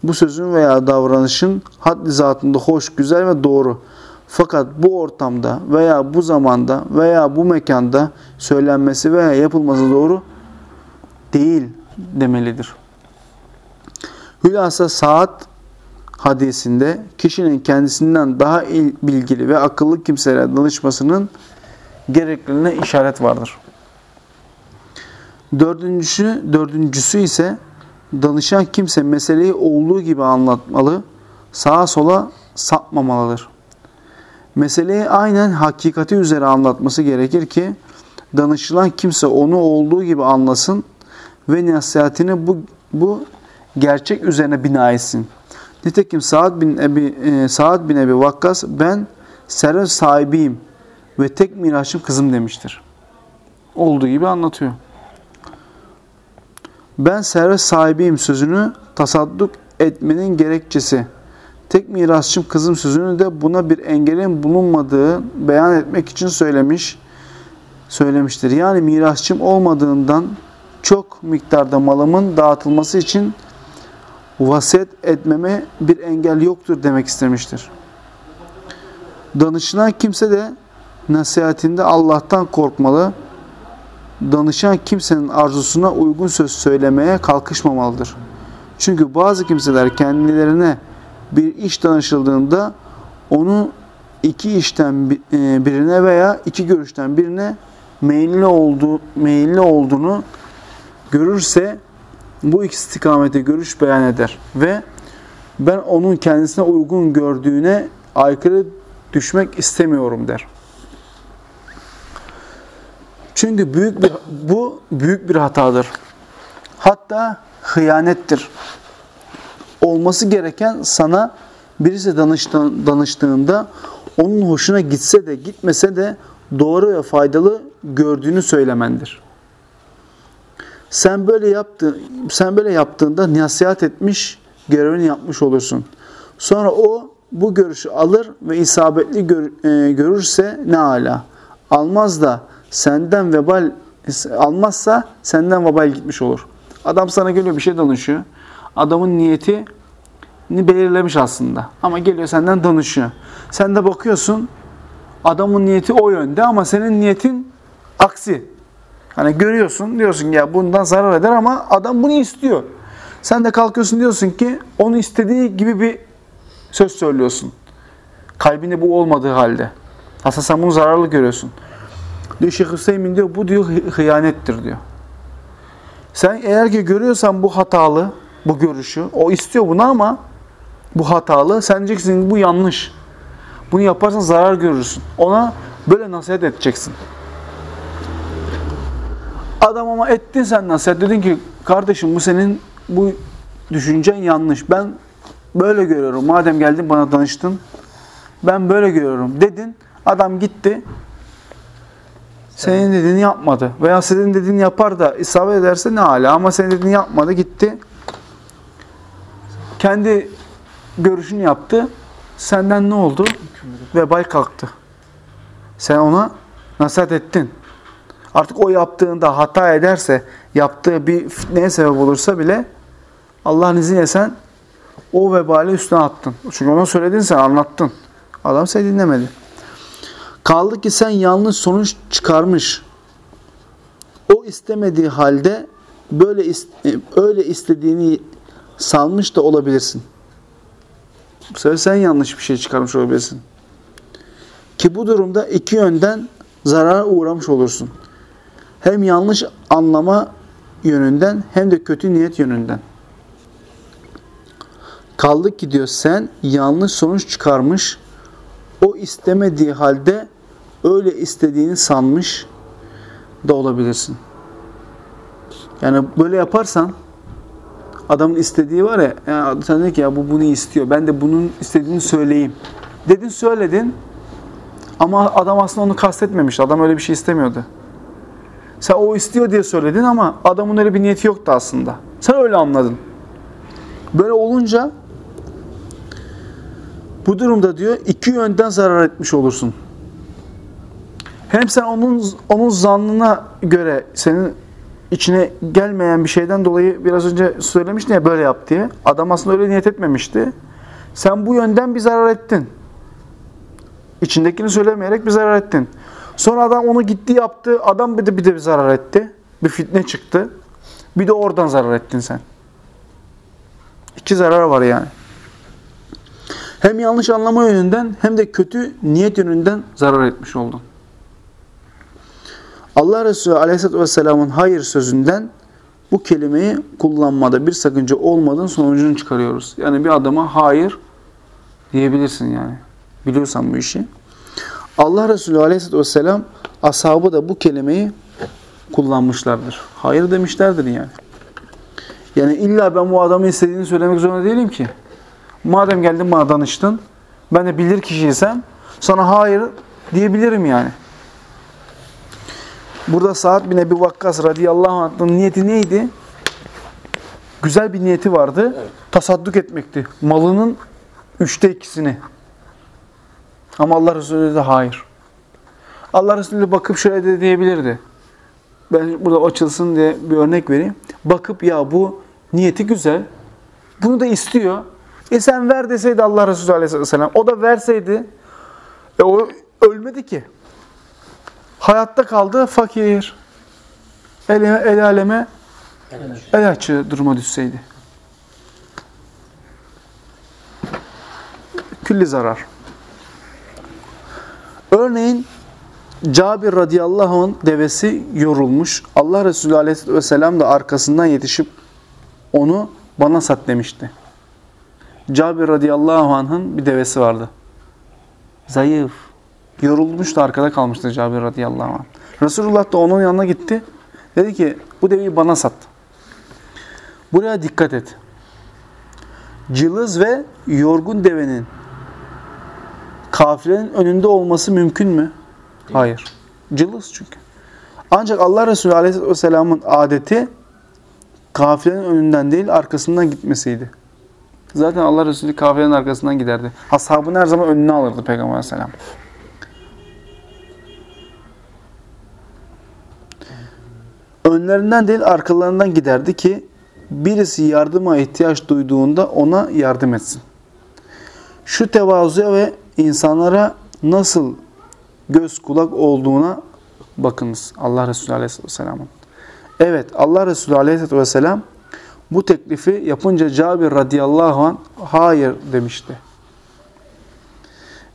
bu sözün veya davranışın haddi zatında hoş, güzel ve doğru. Fakat bu ortamda veya bu zamanda veya bu mekanda söylenmesi veya yapılması doğru değil demelidir. Hülasa saat hadisinde kişinin kendisinden daha bilgili ve akıllı kimselere danışmasının gerekliliğine işaret vardır. Dördüncüsü, dördüncüsü ise danışan kimse meseleyi olduğu gibi anlatmalı, sağa sola sapmamalıdır. Meseleyi aynen hakikati üzere anlatması gerekir ki danışılan kimse onu olduğu gibi anlasın ve nasihatini bu, bu gerçek üzerine bina etsin. Nitekim Saad bin Ebi, e, Saad bin Ebi Vakkas ben servet sahibiyim ve tek miraçım kızım demiştir. olduğu gibi anlatıyor. Ben servet sahibiyim sözünü tasadduk etmenin gerekçesi. Tek mirasçım kızım sözünü de buna bir engelin bulunmadığı beyan etmek için söylemiş söylemiştir. Yani mirasçım olmadığından çok miktarda malımın dağıtılması için vasiyet etmeme bir engel yoktur demek istemiştir. Danışılan kimse de nasihatinde Allah'tan korkmalı. Danışan kimsenin arzusuna uygun söz söylemeye kalkışmamalıdır. Çünkü bazı kimseler kendilerine bir iş danışıldığında onu iki işten e, birine veya iki görüşten birine meyilli olduğu meyilli olduğunu görürse bu iki istikamete görüş beyan eder ve ben onun kendisine uygun gördüğüne aykırı düşmek istemiyorum der. Çünkü büyük bir bu büyük bir hatadır. Hatta hıyanettir. Olması gereken sana birisi danıştığında onun hoşuna gitse de gitmese de doğru ve faydalı gördüğünü söylemendir. Sen böyle yaptın, sen böyle yaptığında nasihat etmiş, görevini yapmış olursun. Sonra o bu görüşü alır ve isabetli gör, e, görürse ne ala. Almaz da senden vebal almazsa senden vebal gitmiş olur. Adam sana geliyor bir şey danışıyor. Adamın niyeti ni belirlemiş aslında. Ama geliyor senden danışıyor. Sen de bakıyorsun adamın niyeti o yönde ama senin niyetin aksi. Hani görüyorsun diyorsun ya bundan zarar eder ama adam bunu istiyor. Sen de kalkıyorsun diyorsun ki onu istediği gibi bir söz söylüyorsun. Kalbinde bu olmadığı halde. Aslında sen bunu zararlı görüyorsun. Diyor Şeyh Hüseyin diyor bu diyor hıyanettir diyor. Sen eğer ki görüyorsan bu hatalı, bu görüşü, o istiyor bunu ama bu hatalı, sen diyeceksin bu yanlış. Bunu yaparsan zarar görürsün. Ona böyle nasihat edeceksin. Adam ama ettin sen nasihat. Dedin ki kardeşim bu senin bu düşüncen yanlış. Ben böyle görüyorum. Madem geldin bana danıştın. Ben böyle görüyorum dedin. Adam gitti. Senin dediğini yapmadı. Veya senin dediğini yapar da isabet ederse ne hala. Ama senin dediğini yapmadı gitti. Kendi görüşünü yaptı. Senden ne oldu? Vebal kalktı. Sen ona nasihat ettin. Artık o yaptığında hata ederse, yaptığı bir fitneye sebep olursa bile Allah'ın izniyle sen o vebali üstüne attın. Çünkü ona söyledin sen, anlattın. Adam seni dinlemedi. Kaldı ki sen yanlış sonuç çıkarmış. O istemediği halde böyle öyle istediğini sanmış da olabilirsin. Bu sefer sen yanlış bir şey çıkarmış olabilirsin. Ki bu durumda iki yönden zarara uğramış olursun. Hem yanlış anlama yönünden hem de kötü niyet yönünden. Kaldı ki diyor sen yanlış sonuç çıkarmış, o istemediği halde öyle istediğini sanmış da olabilirsin. Yani böyle yaparsan adamın istediği var ya, yani sen dedin ki ya bu bunu istiyor. Ben de bunun istediğini söyleyeyim. Dedin söyledin ama adam aslında onu kastetmemiş. Adam öyle bir şey istemiyordu. Sen o istiyor diye söyledin ama adamın öyle bir niyeti yoktu aslında. Sen öyle anladın. Böyle olunca bu durumda diyor iki yönden zarar etmiş olursun. Hem sen onun onun zannına göre senin içine gelmeyen bir şeyden dolayı biraz önce söylemiştin ya böyle yap diye. Adam aslında öyle niyet etmemişti. Sen bu yönden bir zarar ettin. İçindekini söylemeyerek bir zarar ettin. Sonra adam onu gitti yaptı. Adam bir de bir de bir zarar etti. Bir fitne çıktı. Bir de oradan zarar ettin sen. İki zarar var yani. Hem yanlış anlama yönünden hem de kötü niyet yönünden zarar etmiş oldun. Allah Resulü Aleyhisselatü Vesselam'ın hayır sözünden bu kelimeyi kullanmada bir sakınca olmadığın sonucunu çıkarıyoruz. Yani bir adama hayır diyebilirsin yani. Biliyorsan bu işi. Allah Resulü Aleyhisselatü Vesselam ashabı da bu kelimeyi kullanmışlardır. Hayır demişlerdir yani. Yani illa ben bu adamın istediğini söylemek zorunda değilim ki. Madem geldin bana danıştın, ben de bilir kişiysem sana hayır diyebilirim yani. Burada Sa'd bin Ebi Vakkas radıyallahu anh'ın niyeti neydi? Güzel bir niyeti vardı. Evet. Tasadduk etmekti. Malının üçte ikisini. Ama Allah Resulü de hayır. Allah Resulü bakıp şöyle de diyebilirdi. Ben burada açılsın diye bir örnek vereyim. Bakıp ya bu niyeti güzel. Bunu da istiyor. E sen ver deseydi Allah Resulü Aleyhisselam. O da verseydi. E o ölmedi ki. Hayatta kaldı fakir. El, el aleme el açı duruma düşseydi. Külli zarar. Örneğin Cabir radıyallahu anh devesi yorulmuş. Allah Resulü aleyhisselam da arkasından yetişip onu bana sat demişti. Cabir radıyallahu anh'ın bir devesi vardı. Zayıf. Yorulmuştu arkada kalmıştı Cabir radıyallahu anh. Resulullah da onun yanına gitti. Dedi ki bu deveyi bana sat. Buraya dikkat et. Cılız ve yorgun devenin kafilenin önünde olması mümkün mü? Hayır. Cılız çünkü. Ancak Allah Resulü Aleyhisselam'ın adeti kafilenin önünden değil arkasından gitmesiydi. Zaten Allah Resulü kafilenin arkasından giderdi. Ashabını her zaman önüne alırdı Peygamber Aleyhisselam. Önlerinden değil arkalarından giderdi ki birisi yardıma ihtiyaç duyduğunda ona yardım etsin. Şu tevazuya ve insanlara nasıl göz kulak olduğuna bakınız Allah Resulü Aleyhisselam'ın. Evet Allah Resulü Aleyhisselam bu teklifi yapınca Cabir radıyallahu anh hayır demişti.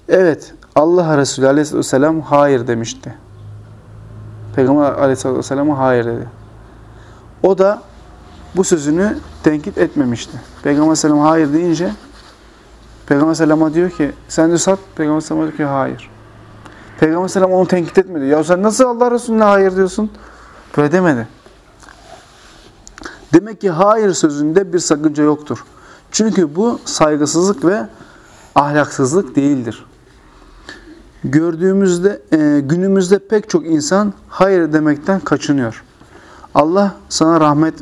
Evet Allah Resulü Aleyhisselam hayır demişti. Peygamber Aleyhisselam'a hayır dedi. O da bu sözünü tenkit etmemişti. Peygamber Aleyhisselam hayır deyince Peygamber Aleyhisselam'a diyor ki sen de sat. Peygamber Aleyhisselam diyor ki hayır. Peygamber Aleyhisselam onu tenkit etmedi. Ya sen nasıl Allah Resulüne hayır diyorsun? Böyle demedi. Demek ki hayır sözünde bir sakınca yoktur. Çünkü bu saygısızlık ve ahlaksızlık değildir. Gördüğümüzde, e, günümüzde pek çok insan hayır demekten kaçınıyor. Allah sana rahmet,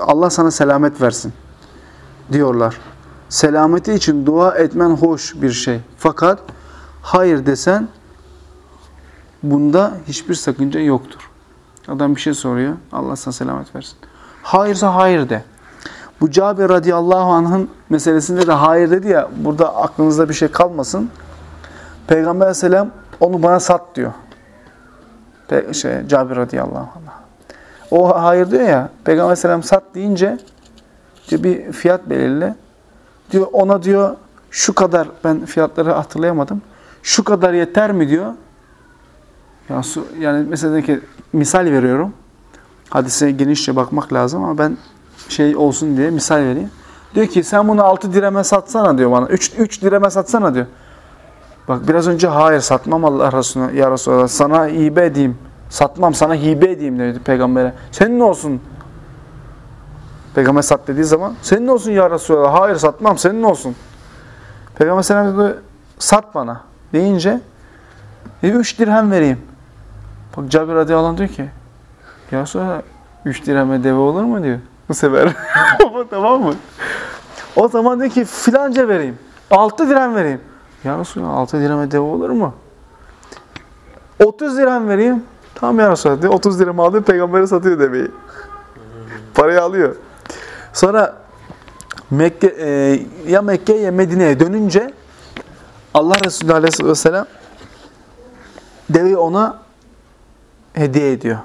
Allah sana selamet versin diyorlar. Selameti için dua etmen hoş bir şey. Fakat hayır desen bunda hiçbir sakınca yoktur. Adam bir şey soruyor. Allah sana selamet versin. Hayırsa hayır de. Bu Cabir radıyallahu anh'ın meselesinde de hayır dedi ya. Burada aklınızda bir şey kalmasın. Peygamber aleyhisselam onu bana sat diyor. Pe şey, Cabir radıyallahu anh. O hayır diyor ya. Peygamber aleyhisselam sat deyince diyor bir fiyat belirle. Diyor ona diyor şu kadar ben fiyatları hatırlayamadım. Şu kadar yeter mi diyor. Ya su, yani mesela ki misal veriyorum. Hadise genişçe bakmak lazım ama ben şey olsun diye misal vereyim. Diyor ki sen bunu 6 direme satsana diyor bana. 3 3 direme satsana diyor. Bak biraz önce hayır satmam Allah Resulüne ya Resulallah. Sana hibe edeyim. Satmam sana hibe edeyim dedi peygambere. Senin olsun. Peygamber sat dediği zaman senin olsun ya Resulallah. Hayır satmam senin olsun. Peygamber selam dedi sat bana deyince 3 dirhem vereyim. Bak Cabir radıyallahu anh diyor ki ya Resulallah 3 dirheme deve olur mu diyor. Bu sefer. tamam mı? O zaman diyor ki filanca vereyim. 6 dirhem vereyim. Ya Resulallah 6 dirheme deve olur mu? 30 dirhem vereyim. Tamam ya Resulallah diyor. 30 dirhem aldı peygambere satıyor deveyi. Parayı alıyor. Sonra Mekke, e, ya Mekke'ye ya Medine'ye dönünce Allah Resulü Aleyhisselam deveyi ona hediye ediyor.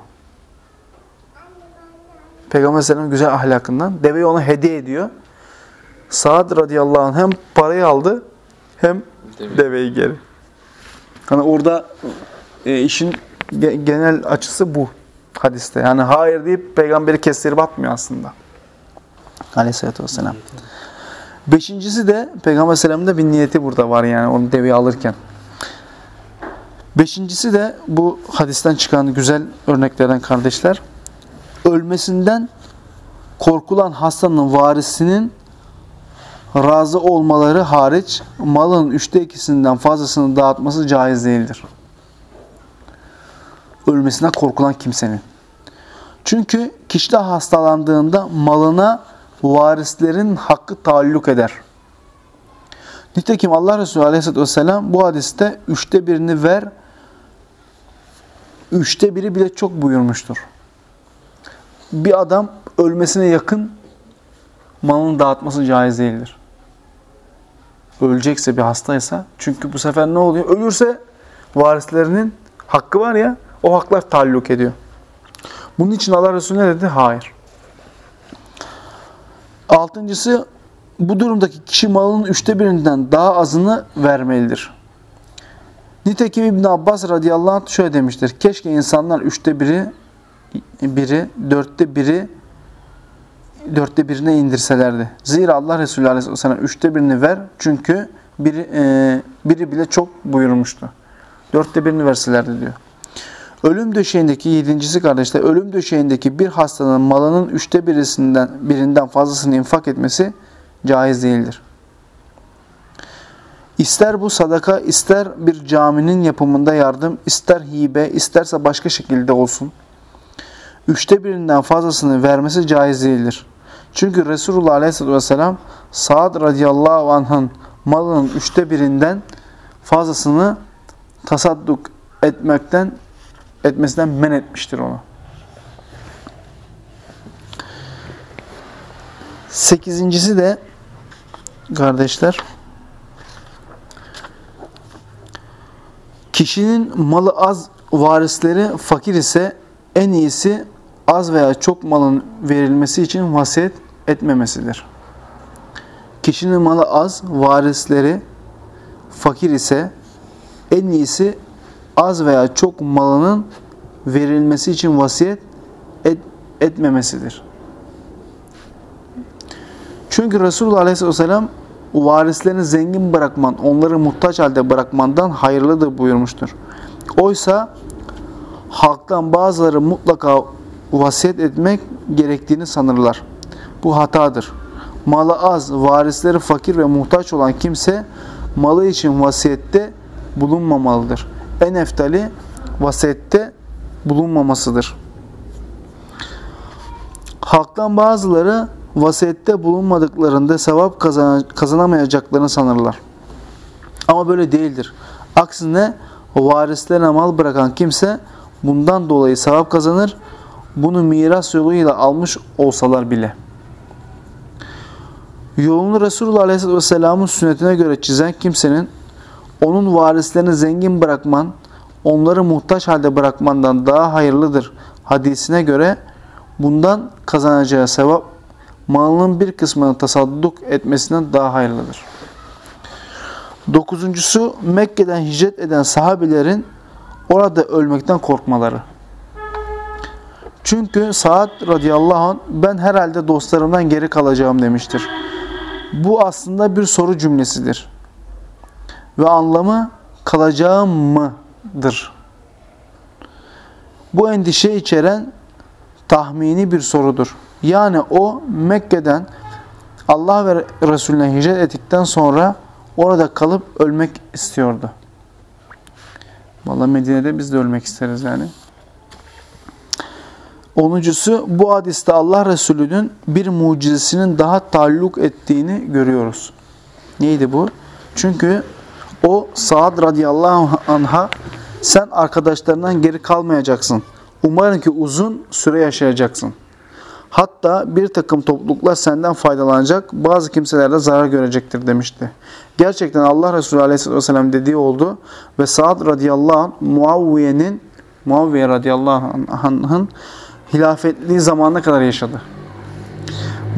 Peygamber Aleyhisselam güzel ahlakından deveyi ona hediye ediyor. Saad radıyallahu anh hem parayı aldı hem Deveyi. deveyi geri. Hani orada e, işin ge- genel açısı bu hadiste. Yani hayır deyip peygamberi kestirip atmıyor aslında. Aleyhisselatü vesselam. Beşincisi de Peygamber Aleyhisselam'ın da bir niyeti burada var yani onu deveyi alırken. Beşincisi de bu hadisten çıkan güzel örneklerden kardeşler. Ölmesinden korkulan hastanın varisinin razı olmaları hariç malın üçte ikisinden fazlasını dağıtması caiz değildir. ölmesine korkulan kimsenin. Çünkü kişi de hastalandığında malına varislerin hakkı taalluk eder. Nitekim Allah Resulü Aleyhisselatü Vesselam bu hadiste üçte birini ver, üçte biri bile çok buyurmuştur. Bir adam ölmesine yakın malını dağıtması caiz değildir. Ölecekse bir hastaysa çünkü bu sefer ne oluyor? Ölürse varislerinin hakkı var ya o haklar taalluk ediyor. Bunun için Allah Resulü ne dedi? Hayır. Altıncısı bu durumdaki kişi malının üçte birinden daha azını vermelidir. Nitekim İbn Abbas radıyallahu anh şöyle demiştir. Keşke insanlar üçte biri, biri, dörtte biri, dörtte birine indirselerdi. Zira Allah Resulü aleyhisselam üçte birini ver çünkü biri, e, biri bile çok buyurmuştu. Dörtte birini verselerdi diyor. Ölüm döşeğindeki yedincisi kardeşler, ölüm döşeğindeki bir hastanın malının üçte birisinden, birinden fazlasını infak etmesi caiz değildir. İster bu sadaka, ister bir caminin yapımında yardım, ister hibe, isterse başka şekilde olsun. Üçte birinden fazlasını vermesi caiz değildir. Çünkü Resulullah Aleyhisselatü Vesselam Sa'd radıyallahu anh'ın malının üçte birinden fazlasını tasadduk etmekten etmesinden men etmiştir onu. Sekizincisi de kardeşler kişinin malı az varisleri fakir ise en iyisi az veya çok malın verilmesi için vasiyet etmemesidir. Kişinin malı az, varisleri fakir ise en iyisi az veya çok malının verilmesi için vasiyet et, etmemesidir. Çünkü Resulullah Aleyhisselatü Vesselam varislerini zengin bırakman, onları muhtaç halde bırakmandan hayırlıdır buyurmuştur. Oysa halktan bazıları mutlaka vasiyet etmek gerektiğini sanırlar. Bu hatadır. Malı az, varisleri fakir ve muhtaç olan kimse malı için vasiyette bulunmamalıdır. En eftali vasiyette bulunmamasıdır. Halktan bazıları vasiyette bulunmadıklarında sevap kazanamayacaklarını sanırlar. Ama böyle değildir. Aksine varislerine mal bırakan kimse bundan dolayı sevap kazanır. Bunu miras yoluyla almış olsalar bile. Yolunu Resulullah Aleyhisselatü Vesselam'ın sünnetine göre çizen kimsenin onun varislerini zengin bırakman, onları muhtaç halde bırakmandan daha hayırlıdır hadisine göre bundan kazanacağı sevap malının bir kısmını tasadduk etmesinden daha hayırlıdır. Dokuzuncusu Mekke'den hicret eden sahabilerin orada ölmekten korkmaları. Çünkü Saad radıyallahu anh ben herhalde dostlarımdan geri kalacağım demiştir. Bu aslında bir soru cümlesidir. Ve anlamı kalacağım mıdır? Bu endişe içeren tahmini bir sorudur. Yani o Mekke'den Allah ve Resulüne hicret ettikten sonra orada kalıp ölmek istiyordu. Vallahi Medine'de biz de ölmek isteriz yani. Onuncusu bu hadiste Allah Resulü'nün bir mucizesinin daha taalluk ettiğini görüyoruz. Neydi bu? Çünkü o Saad radıyallahu anha sen arkadaşlarından geri kalmayacaksın. Umarım ki uzun süre yaşayacaksın. Hatta bir takım topluluklar senden faydalanacak, bazı kimseler de zarar görecektir demişti. Gerçekten Allah Resulü Aleyhisselatü Vesselam dediği oldu ve Saad radıyallahu anh Muavviye'nin Muavviye radıyallahu anh'ın hilafetliği zamanına kadar yaşadı.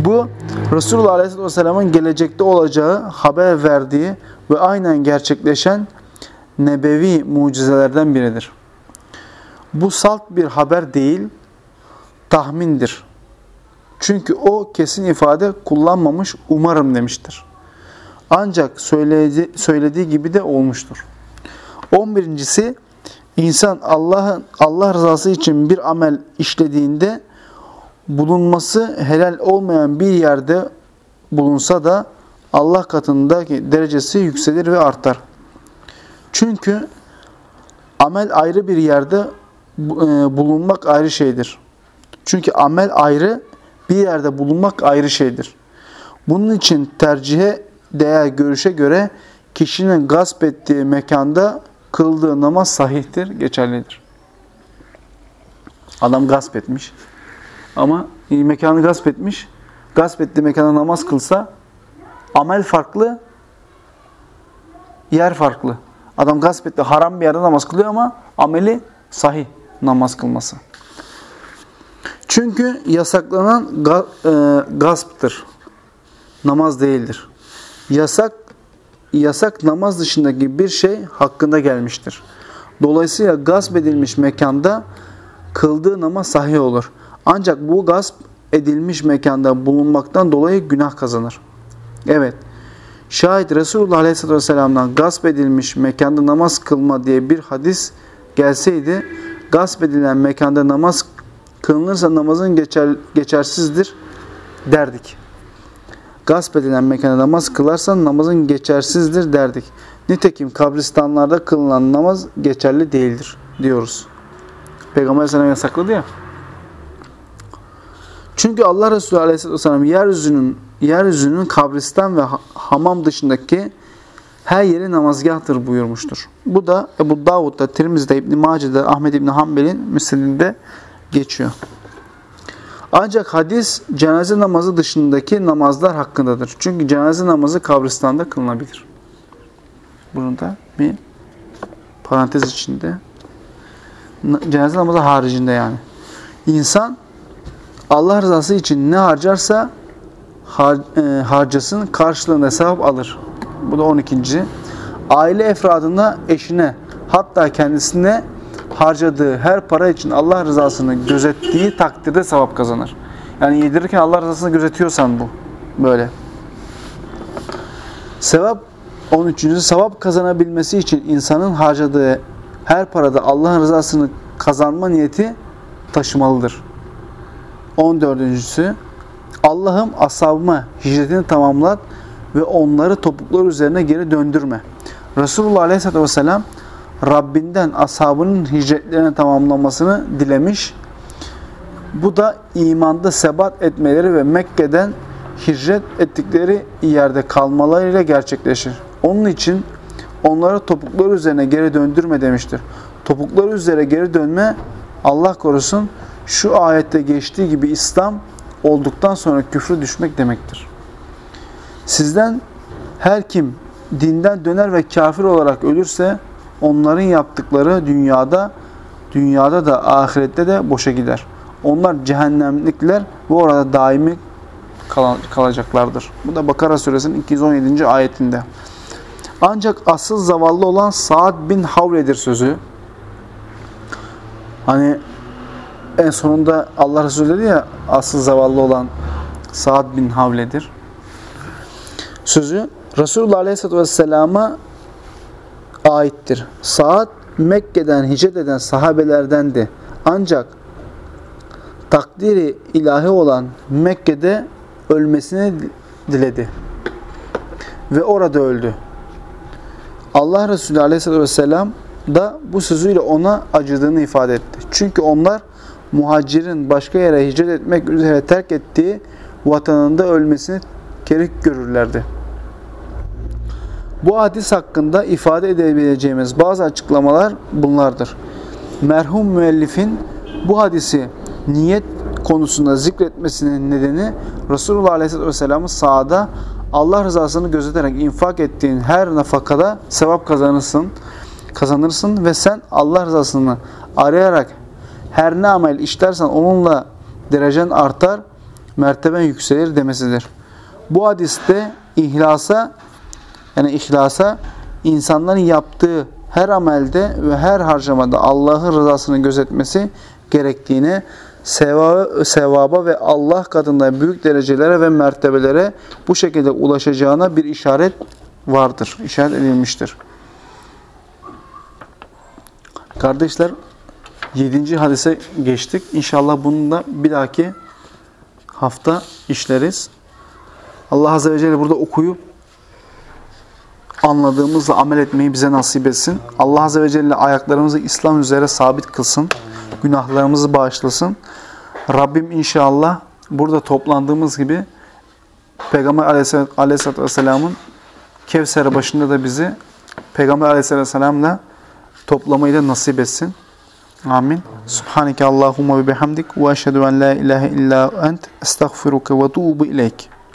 Bu Resulullah Aleyhisselatü Vesselam'ın gelecekte olacağı haber verdiği ve aynen gerçekleşen nebevi mucizelerden biridir. Bu salt bir haber değil, tahmindir. Çünkü o kesin ifade kullanmamış umarım demiştir. Ancak söyledi, söylediği gibi de olmuştur. 11.si insan Allah'ın Allah rızası için bir amel işlediğinde bulunması helal olmayan bir yerde bulunsa da Allah katındaki derecesi yükselir ve artar. Çünkü amel ayrı bir yerde e, bulunmak ayrı şeydir. Çünkü amel ayrı, bir yerde bulunmak ayrı şeydir. Bunun için tercihe değer görüşe göre kişinin gasp ettiği mekanda kıldığı namaz sahihtir, geçerlidir. Adam gasp etmiş. Ama mekanı gasp etmiş. Gasp ettiği mekanda namaz kılsa amel farklı, yer farklı. Adam gasp etti, haram bir yerde namaz kılıyor ama ameli sahih namaz kılması. Çünkü yasaklanan ga, e, gasptır. Namaz değildir. Yasak yasak namaz dışındaki bir şey hakkında gelmiştir. Dolayısıyla gasp edilmiş mekanda kıldığı namaz sahih olur. Ancak bu gasp edilmiş mekanda bulunmaktan dolayı günah kazanır. Evet. Şayet Resulullah Aleyhisselatü Vesselam'dan gasp edilmiş mekanda namaz kılma diye bir hadis gelseydi, gasp edilen mekanda namaz kılınırsa namazın geçer, geçersizdir derdik. Gasp edilen mekanda namaz kılarsan namazın geçersizdir derdik. Nitekim kabristanlarda kılınan namaz geçerli değildir diyoruz. Peygamber Aleyhisselam yasakladı ya. Çünkü Allah Resulü Aleyhisselatü Vesselam yeryüzünün, yeryüzünün kabristan ve ha- hamam dışındaki her yeri namazgahtır buyurmuştur. Bu da Ebu Davud'da, Tirmiz'de, İbn-i Mace'de, Ahmed İbni Hanbel'in geçiyor. Ancak hadis cenaze namazı dışındaki namazlar hakkındadır. Çünkü cenaze namazı kabristanda kılınabilir. Bunu da bir parantez içinde. Na- Cenaze namazı haricinde yani. İnsan Allah rızası için ne harcarsa har, e, harcasın karşılığında sevap alır. Bu da 12. Aile efradına, eşine, hatta kendisine harcadığı her para için Allah rızasını gözettiği takdirde sevap kazanır. Yani yedirirken Allah rızasını gözetiyorsan bu. Böyle. Sevap 13. Sevap kazanabilmesi için insanın harcadığı her parada Allah'ın rızasını kazanma niyeti taşımalıdır. 14. Allah'ım ashabıma hicretini tamamlat ve onları topuklar üzerine geri döndürme. Resulullah Aleyhisselatü Vesselam Rabbinden ashabının hicretlerini tamamlamasını dilemiş. Bu da imanda sebat etmeleri ve Mekke'den hicret ettikleri yerde kalmalarıyla gerçekleşir. Onun için onları topukları üzerine geri döndürme demiştir. Topukları üzere geri dönme Allah korusun şu ayette geçtiği gibi İslam olduktan sonra küfrü düşmek demektir. Sizden her kim dinden döner ve kafir olarak ölürse onların yaptıkları dünyada dünyada da ahirette de boşa gider. Onlar cehennemlikler ve orada daimi kal- kalacaklardır. Bu da Bakara suresinin 217. ayetinde. Ancak asıl zavallı olan Saad bin Havle'dir sözü. Hani en sonunda Allah Resulü dedi ya asıl zavallı olan Saad bin Havle'dir. Sözü Resulullah Aleyhisselatü Vesselam'a aittir. Saad Mekke'den hicret eden sahabelerdendi. Ancak takdiri ilahi olan Mekke'de ölmesini diledi. Ve orada öldü. Allah Resulü Aleyhisselatü Vesselam da bu sözüyle ona acıdığını ifade etti. Çünkü onlar muhacirin başka yere hicret etmek üzere terk ettiği vatanında ölmesini kerih görürlerdi. Bu hadis hakkında ifade edebileceğimiz bazı açıklamalar bunlardır. Merhum müellifin bu hadisi niyet konusunda zikretmesinin nedeni Resulullah Aleyhisselatü Vesselam'ın sahada Allah rızasını gözeterek infak ettiğin her nafakada sevap kazanırsın, kazanırsın ve sen Allah rızasını arayarak her ne amel işlersen onunla derecen artar, merteben yükselir demesidir. Bu hadiste ihlasa yani ihlasa insanların yaptığı her amelde ve her harcamada Allah'ın rızasını gözetmesi gerektiğini, sevaba, sevaba ve Allah katında büyük derecelere ve mertebelere bu şekilde ulaşacağına bir işaret vardır. İşaret edilmiştir. Kardeşler 7. hadise geçtik. İnşallah bunu da bir dahaki hafta işleriz. Allah Azze ve Celle burada okuyup anladığımızla amel etmeyi bize nasip etsin. Allah Azze ve Celle ayaklarımızı İslam üzere sabit kılsın. Günahlarımızı bağışlasın. Rabbim inşallah burada toplandığımız gibi Peygamber Aleyhisselatü Vesselam'ın Kevser başında da bizi Peygamber Aleyhisselatü Vesselam'la toplamayı da nasip etsin. Amin. Subhaneke Allahumma ve bihamdik ve eşhedü en la ilahe illa ent estağfiruke ve tuğbu ileyk.